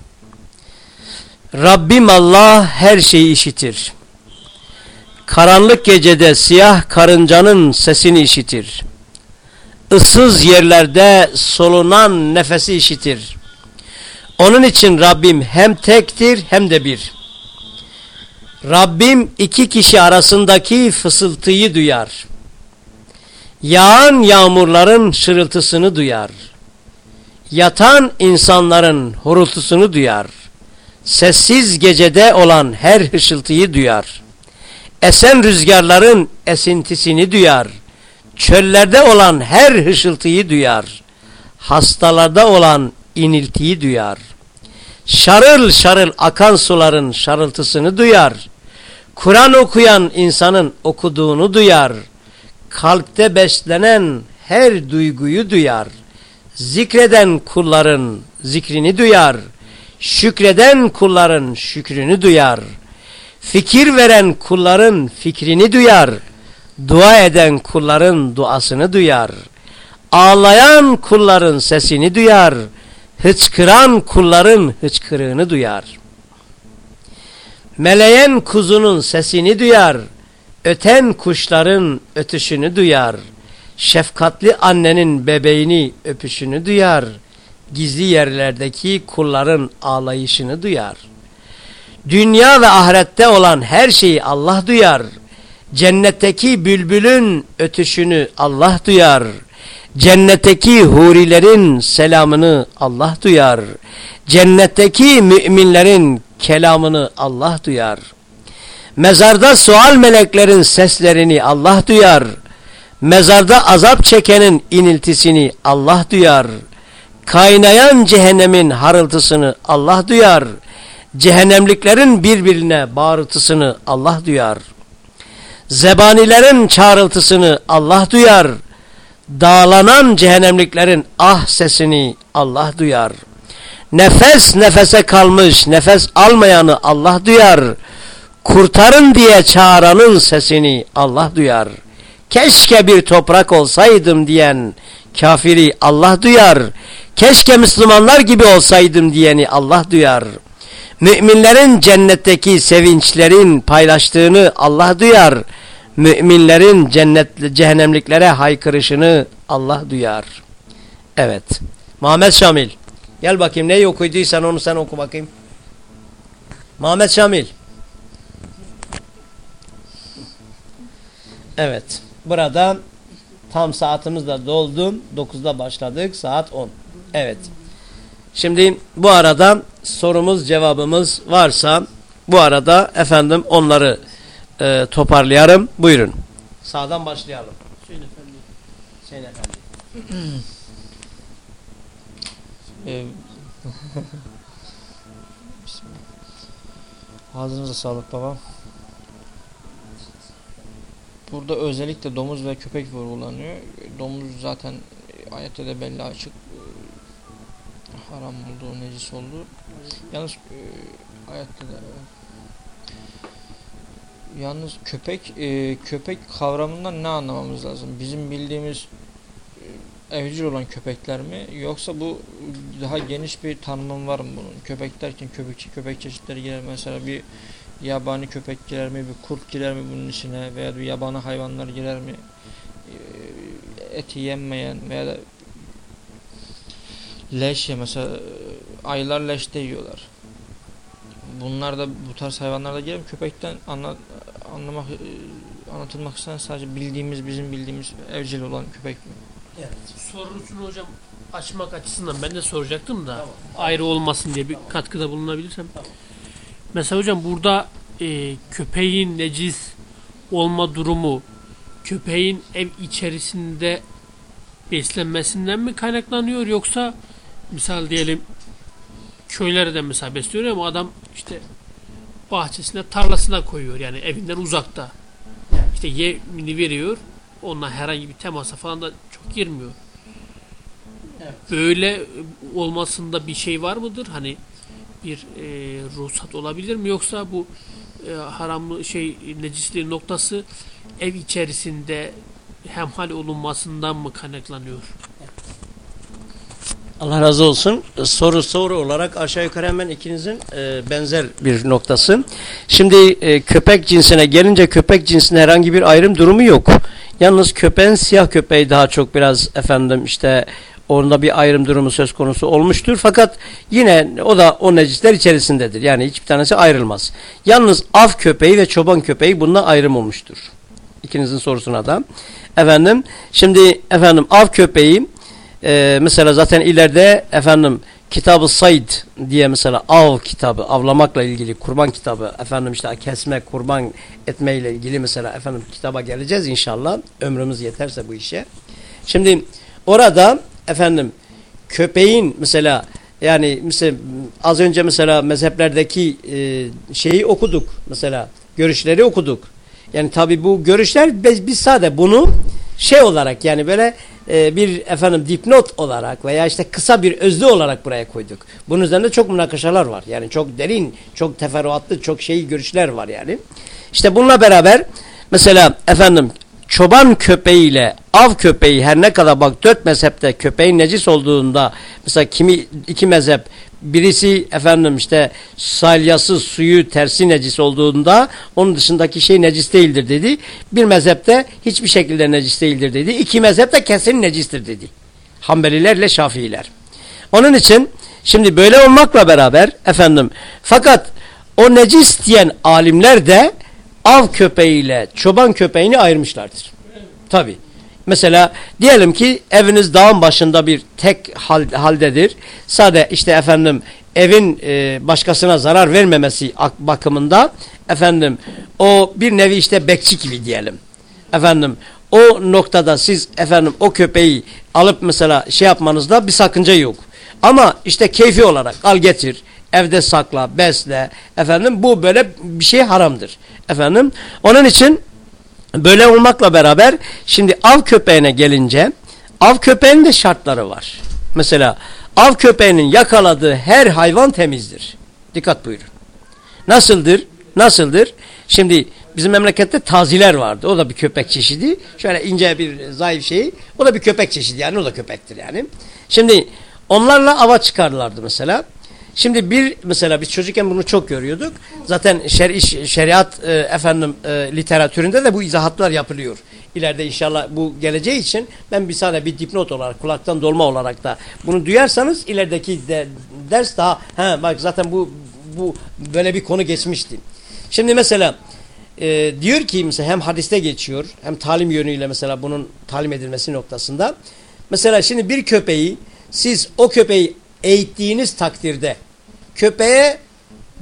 Rabbim Allah her şeyi işitir. Karanlık gecede siyah karıncanın sesini işitir. Issız yerlerde solunan nefesi işitir. Onun için Rabbim hem tektir hem de bir. Rabbim iki kişi arasındaki fısıltıyı duyar. Yağan yağmurların şırıltısını duyar. Yatan insanların horultusunu duyar. Sessiz gecede olan her hışıltıyı duyar. Esen rüzgarların esintisini duyar. Çöllerde olan her hışıltıyı duyar. Hastalarda olan iniltiyi duyar. Şarıl şarıl akan suların şarıltısını duyar. Kur'an okuyan insanın okuduğunu duyar. Kalpte beslenen her duyguyu duyar. Zikreden kulların zikrini duyar. Şükreden kulların şükrünü duyar. Fikir veren kulların fikrini duyar. Dua eden kulların duasını duyar. Ağlayan kulların sesini duyar. Hıçkıran kulların hıçkırığını duyar. Meleyen kuzunun sesini duyar. Öten kuşların ötüşünü duyar. Şefkatli annenin bebeğini öpüşünü duyar. Gizli yerlerdeki kulların ağlayışını duyar. Dünya ve ahirette olan her şeyi Allah duyar. Cennetteki bülbülün ötüşünü Allah duyar. Cennetteki hurilerin selamını Allah duyar. Cennetteki müminlerin kelamını Allah duyar. Mezarda sual meleklerin seslerini Allah duyar. Mezarda azap çekenin iniltisini Allah duyar. Kaynayan cehennemin harıltısını Allah duyar. Cehennemliklerin birbirine bağırtısını Allah duyar. Zebanilerin çağrıltısını Allah duyar. Dağlanan cehennemliklerin ah sesini Allah duyar. Nefes nefese kalmış nefes almayanı Allah duyar. Kurtarın diye çağıranın sesini Allah duyar. Keşke bir toprak olsaydım diyen kafiri Allah duyar. Keşke Müslümanlar gibi olsaydım diyeni Allah duyar. Müminlerin cennetteki sevinçlerin paylaştığını Allah duyar. Müminlerin cennet cehennemliklere haykırışını Allah duyar. Evet. Muhammed Şamil. Gel bakayım neyi okuyduysan onu sen oku bakayım. Muhammed Şamil. Evet. Burada tam saatimiz de doldu. 9'da başladık. Saat 10. Evet. Şimdi bu arada sorumuz cevabımız varsa bu arada efendim onları e, toparlayalım. Buyurun. Sağdan başlayalım. Hüseyin Efendi. Hüseyin Efendi. Ağzınıza sağlık babam. Burada özellikle domuz ve köpek vurgulanıyor. Domuz zaten ayette de belli açık haram olduğu, necis olduğu. Yalnız e, ayette de Yalnız köpek e, köpek kavramından ne anlamamız lazım? Bizim bildiğimiz e, evcil olan köpekler mi yoksa bu daha geniş bir tanımın var mı bunun? Köpek derken köpekçi köpek çeşitleri girer mesela bir yabani köpek girer mi, bir kurt girer mi bunun içine veya bir yabani hayvanlar girer mi? E, eti yenmeyen veya da leş ye mesela e, ayılar leşte yiyorlar. Bunlar da bu tarz hayvanlar da girer mi? Köpekten anla, anlamak e, anlatılmak istenen sadece bildiğimiz bizim bildiğimiz evcil olan köpek mi? Sorusunu hocam açmak açısından ben de soracaktım da ayrı olmasın diye bir katkıda bulunabilirsem. Mesela hocam burada e, köpeğin necis olma durumu köpeğin ev içerisinde beslenmesinden mi kaynaklanıyor yoksa misal diyelim köylerde mesela besliyor ama adam işte bahçesine tarlasına koyuyor yani evinden uzakta. İşte yemini veriyor. Onunla herhangi bir temasa falan da çok girmiyor. Evet. Böyle olmasında bir şey var mıdır? Hani bir e, ruhsat olabilir mi? Yoksa bu e, haramlı şey necisliğin noktası ev içerisinde hemhal olunmasından mı kaynaklanıyor? Allah razı olsun. Soru soru olarak aşağı yukarı hemen ikinizin e, benzer bir noktası. Şimdi e, köpek cinsine gelince köpek cinsine herhangi bir ayrım durumu yok. Yalnız köpeğin siyah köpeği daha çok biraz efendim işte onda bir ayrım durumu söz konusu olmuştur. Fakat yine o da o necisler içerisindedir. Yani hiçbir tanesi ayrılmaz. Yalnız av köpeği ve çoban köpeği bundan ayrım olmuştur. İkinizin sorusuna da. Efendim şimdi efendim av köpeği ee, mesela zaten ileride efendim Kitabı Said diye mesela av kitabı, avlamakla ilgili kurban kitabı, efendim işte kesme, kurban etmeyle ilgili mesela efendim kitaba geleceğiz inşallah. Ömrümüz yeterse bu işe. Şimdi orada efendim köpeğin mesela yani mesela az önce mesela mezheplerdeki e, şeyi okuduk mesela görüşleri okuduk. Yani tabi bu görüşler biz, biz sadece bunu şey olarak yani böyle e, bir efendim dipnot olarak veya işte kısa bir özlü olarak buraya koyduk. Bunun üzerinde çok münakaşalar var. Yani çok derin, çok teferruatlı, çok şey görüşler var yani. İşte bununla beraber mesela efendim çoban köpeğiyle av köpeği her ne kadar bak dört mezhepte köpeğin necis olduğunda mesela kimi iki mezhep birisi efendim işte salyası suyu tersi necis olduğunda onun dışındaki şey necis değildir dedi. Bir mezhepte hiçbir şekilde necis değildir dedi. İki mezhepte kesin necistir dedi. Hanbelilerle Şafiiler. Onun için şimdi böyle olmakla beraber efendim fakat o necis diyen alimler de av köpeğiyle çoban köpeğini ayırmışlardır. Tabi. Mesela diyelim ki eviniz dağın başında bir tek hal, haldedir. Sade işte efendim evin e, başkasına zarar vermemesi bakımında efendim o bir nevi işte bekçi gibi diyelim. Efendim o noktada siz efendim o köpeği alıp mesela şey yapmanızda bir sakınca yok. Ama işte keyfi olarak al getir evde sakla, besle. Efendim bu böyle bir şey haramdır. Efendim onun için böyle olmakla beraber şimdi av köpeğine gelince av köpeğinin de şartları var. Mesela av köpeğinin yakaladığı her hayvan temizdir. Dikkat buyurun. Nasıldır? Nasıldır? Şimdi bizim memlekette taziler vardı. O da bir köpek çeşidi. Şöyle ince bir zayıf şey. O da bir köpek çeşidi yani o da köpektir yani. Şimdi onlarla ava çıkarlardı mesela. Şimdi bir mesela biz çocukken bunu çok görüyorduk. Zaten şer'i, şeriat e, efendim e, literatüründe de bu izahatlar yapılıyor. İleride inşallah bu geleceği için ben bir sadece bir dipnot olarak kulaktan dolma olarak da bunu duyarsanız ilerideki de, ders daha he bak zaten bu bu böyle bir konu geçmişti. Şimdi mesela e, diyor ki mesela hem hadiste geçiyor hem talim yönüyle mesela bunun talim edilmesi noktasında. Mesela şimdi bir köpeği siz o köpeği eğittiğiniz takdirde köpeğe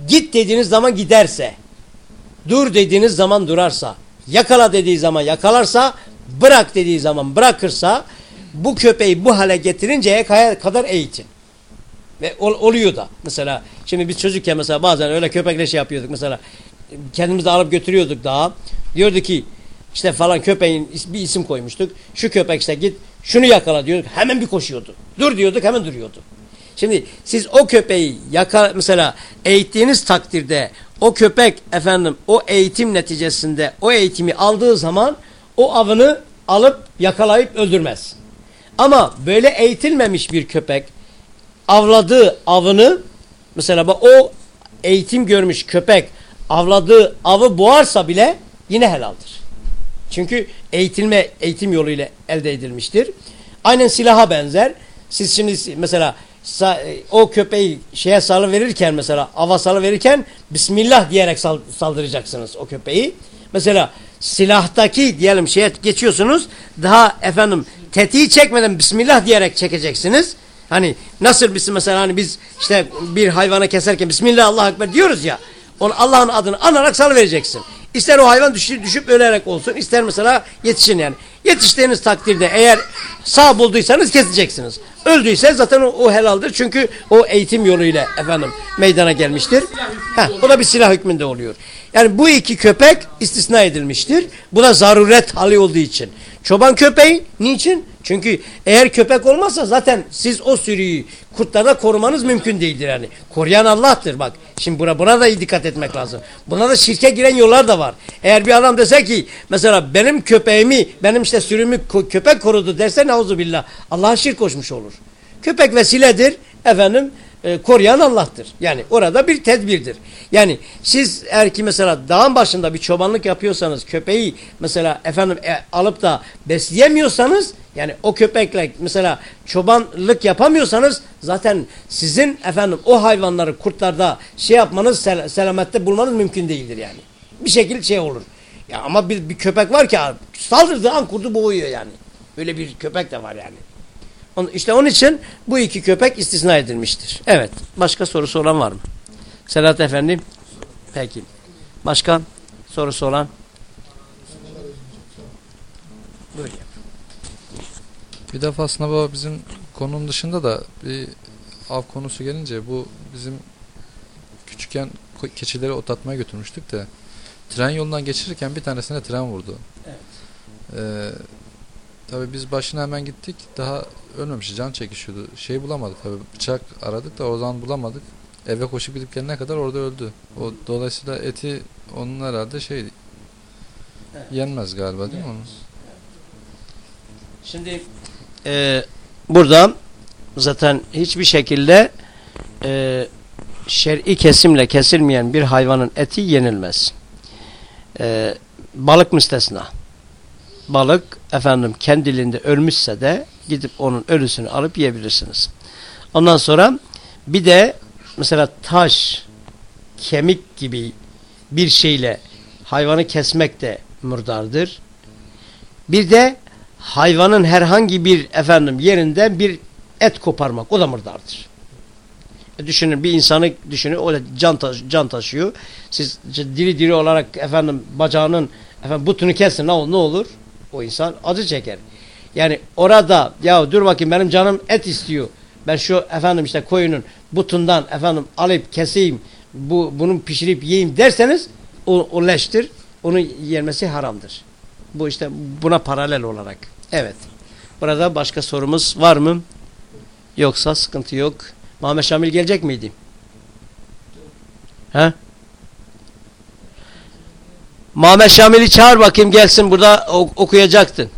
git dediğiniz zaman giderse dur dediğiniz zaman durarsa, yakala dediği zaman yakalarsa, bırak dediği zaman bırakırsa bu köpeği bu hale getirinceye kadar eğitin. Ve ol, oluyor da. Mesela şimdi biz çocukken mesela bazen öyle köpekle şey yapıyorduk. Mesela kendimiz de alıp götürüyorduk daha. Diyordu ki işte falan köpeğin bir isim koymuştuk. Şu köpek işte git şunu yakala diyorduk. Hemen bir koşuyordu. Dur diyorduk hemen duruyordu. Şimdi siz o köpeği yaka mesela eğittiğiniz takdirde o köpek efendim o eğitim neticesinde o eğitimi aldığı zaman o avını alıp yakalayıp öldürmez. Ama böyle eğitilmemiş bir köpek avladığı avını mesela o eğitim görmüş köpek avladığı avı boğarsa bile yine helaldir. Çünkü eğitilme eğitim yoluyla elde edilmiştir. Aynen silaha benzer. Siz şimdi mesela o köpeği şeye salı verirken mesela ava salı verirken Bismillah diyerek saldıracaksınız o köpeği. Mesela silahtaki diyelim şeye geçiyorsunuz daha efendim tetiği çekmeden Bismillah diyerek çekeceksiniz. Hani nasıl biz mesela hani biz işte bir hayvanı keserken Bismillah Allah Ekber diyoruz ya. Onu Allah'ın adını anarak salı vereceksin. İster o hayvan düşüp, düşüp ölerek olsun ister mesela yetişin yani. Yetiştiğiniz takdirde eğer sağ bulduysanız keseceksiniz. Öldüyse zaten o, o helaldir. Çünkü o eğitim yoluyla efendim meydana gelmiştir. Heh, o da bir silah hükmünde oluyor. Yani bu iki köpek istisna edilmiştir. Bu da zaruret hali olduğu için. Çoban köpeği niçin? Çünkü eğer köpek olmazsa zaten siz o sürüyü kurtlarda korumanız mümkün değildir yani. Koruyan Allah'tır bak. Şimdi buna, buna da iyi dikkat etmek lazım. Buna da şirke giren yollar da var. Eğer bir adam dese ki mesela benim köpeğimi, benim işte sürümü köpek korudu derse billah Allah'a şirk koşmuş olur. Köpek vesiledir efendim e, koruyan Allah'tır. Yani orada bir tedbirdir. Yani siz eğer ki mesela dağın başında bir çobanlık yapıyorsanız köpeği mesela efendim e, alıp da besleyemiyorsanız yani o köpekle mesela çobanlık yapamıyorsanız zaten sizin efendim o hayvanları kurtlarda şey yapmanız sel selamette bulmanız mümkün değildir yani. Bir şekilde şey olur. Ya ama bir, bir köpek var ki saldırdığı an kurdu boğuyor yani. Böyle bir köpek de var yani. İşte onun için bu iki köpek istisna edilmiştir. Evet. Başka sorusu olan var mı? Selat efendim. Peki. Başka sorusu olan? Böyle Bir defa aslında bu bizim konunun dışında da bir av konusu gelince bu bizim küçükken keçileri otlatmaya götürmüştük de tren yolundan geçirirken bir tanesine tren vurdu. Evet. Ee, tabii biz başına hemen gittik. Daha ölmemiş can çekişiyordu. Şey bulamadık tabii bıçak aradık da o zaman bulamadık. Eve koşup gidip gelene kadar orada öldü. O dolayısıyla eti onun herhalde şey evet. yenmez galiba değil mi onun? Şimdi e, burada zaten hiçbir şekilde e, şer'i kesimle kesilmeyen bir hayvanın eti yenilmez. E, balık müstesna. Balık efendim kendiliğinde ölmüşse de gidip onun ölüsünü alıp yiyebilirsiniz. Ondan sonra bir de mesela taş, kemik gibi bir şeyle hayvanı kesmek de murdardır. Bir de hayvanın herhangi bir efendim yerinden bir et koparmak o da murdardır. E düşünün bir insanı düşünün da can, taş, can taşıyor. Siz diri diri olarak efendim bacağının efendim butunu kesin ne olur? O insan acı çeker. Yani orada ya dur bakayım benim canım et istiyor. Ben şu efendim işte koyunun butundan efendim alıp keseyim bu bunu pişirip yiyeyim derseniz o, o leştir. Onun yenmesi haramdır. Bu işte buna paralel olarak. Evet. Burada başka sorumuz var mı? Yoksa sıkıntı yok. Muhammed Şamil gelecek miydi? He? Muhammed Şamil'i çağır bakayım gelsin burada okuyacaktı.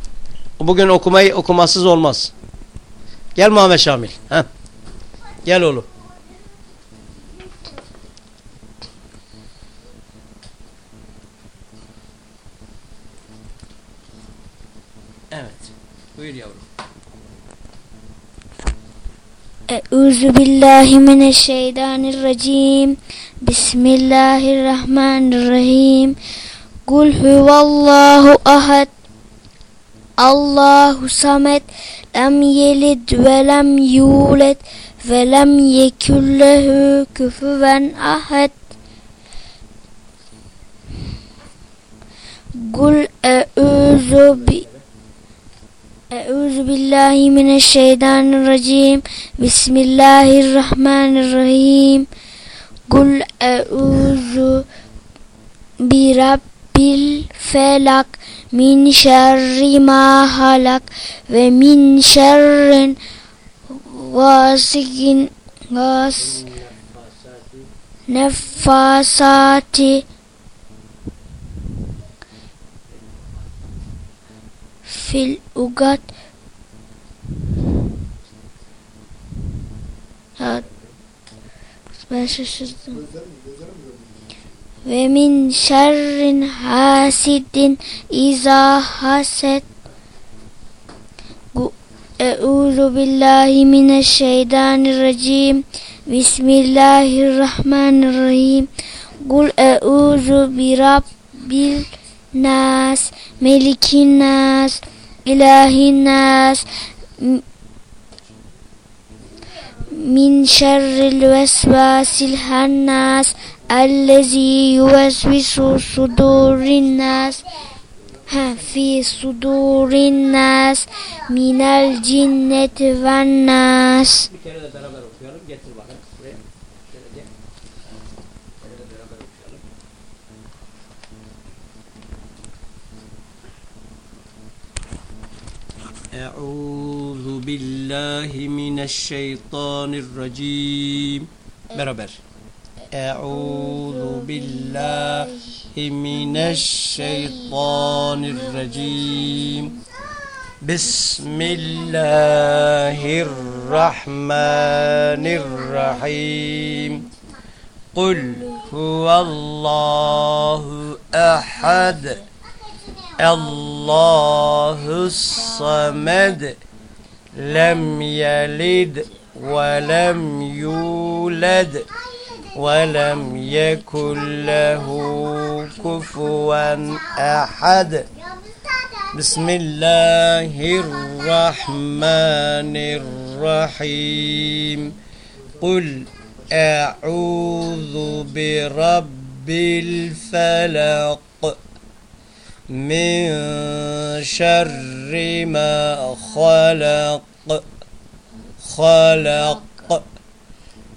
Bugün okumayı okumasız olmaz. Gel Muhammed Şamil. Heh. Gel oğlum. Evet. Buyur yavrum. Euzu billahi mineşşeytanirracim. Bismillahirrahmanirrahim. Kul huvallahu ahad. Allahu samet. Lem yelid ve lem yulet ve lem yeküllehu küfüven ahad. Kul eûzu bi Euzu billahi mineşşeytanirracim. Bismillahirrahmanirrahim. Kul euzu bi rab بالفلق من شر ما خلق ومن شر غاسق غاس نفاسات في الأوقات هذا ما Ve min şerrin hasidin iza haset. Euzu billahi mineşşeytanirracim. Bismillahirrahmanirrahim. Kul euzu bi rabbil nas, melikin nas, ilahin nas, min şerril vesvasil hannas الذي يوسوس صدور الناس في صدور الناس من الجنة والناس. أعوذ بالله من الشيطان الرجيم. برابر. أعوذ بالله من الشيطان الرجيم. بسم الله الرحمن الرحيم. قل هو الله أحد. الله الصمد. لم يلد ولم يولد. ولم يكن له كفوا أحد. بسم الله الرحمن الرحيم. قل أعوذ برب الفلق من شر ما خلق. خلق.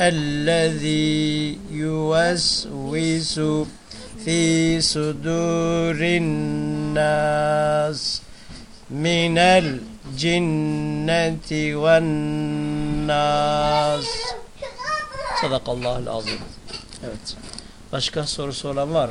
الذي يوسوس في صدور الناس من الجنة والناس. صدق الله العظيم evet. başka sorusu olan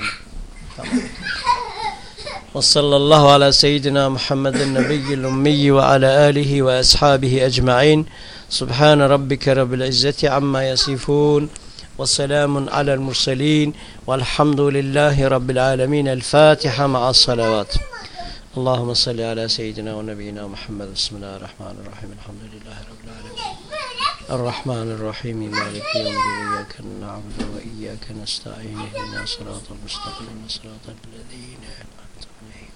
وصلى الله على سيدنا محمد النبي الأمي وعلى آله وأصحابه أجمعين سبحان ربك رب العزة عما يصفون وسلام على المرسلين والحمد لله رب العالمين الفاتحة مع الصلوات. اللهم صل على سيدنا ونبينا محمد. بسم الله الرحمن الرحيم. الحمد لله رب العالمين. الرحمن الرحيم. مالك يوم الدين. إياك نعبد وإياك نستعين. اهدنا صراط المستقيم. صراط الذين أنعمت عليهم.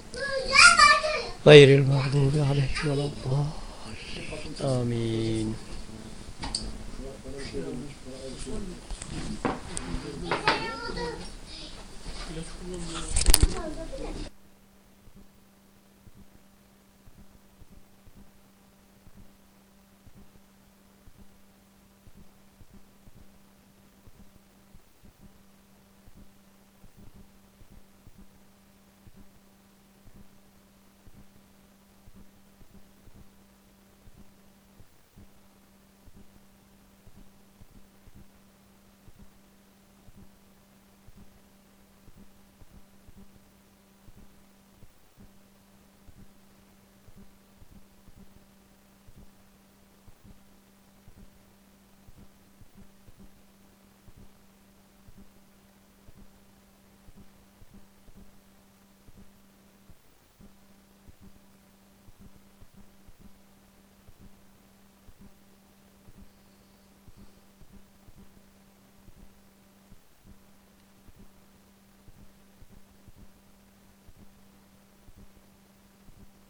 غير المغضوب عليهم ولا الضالين. I mean.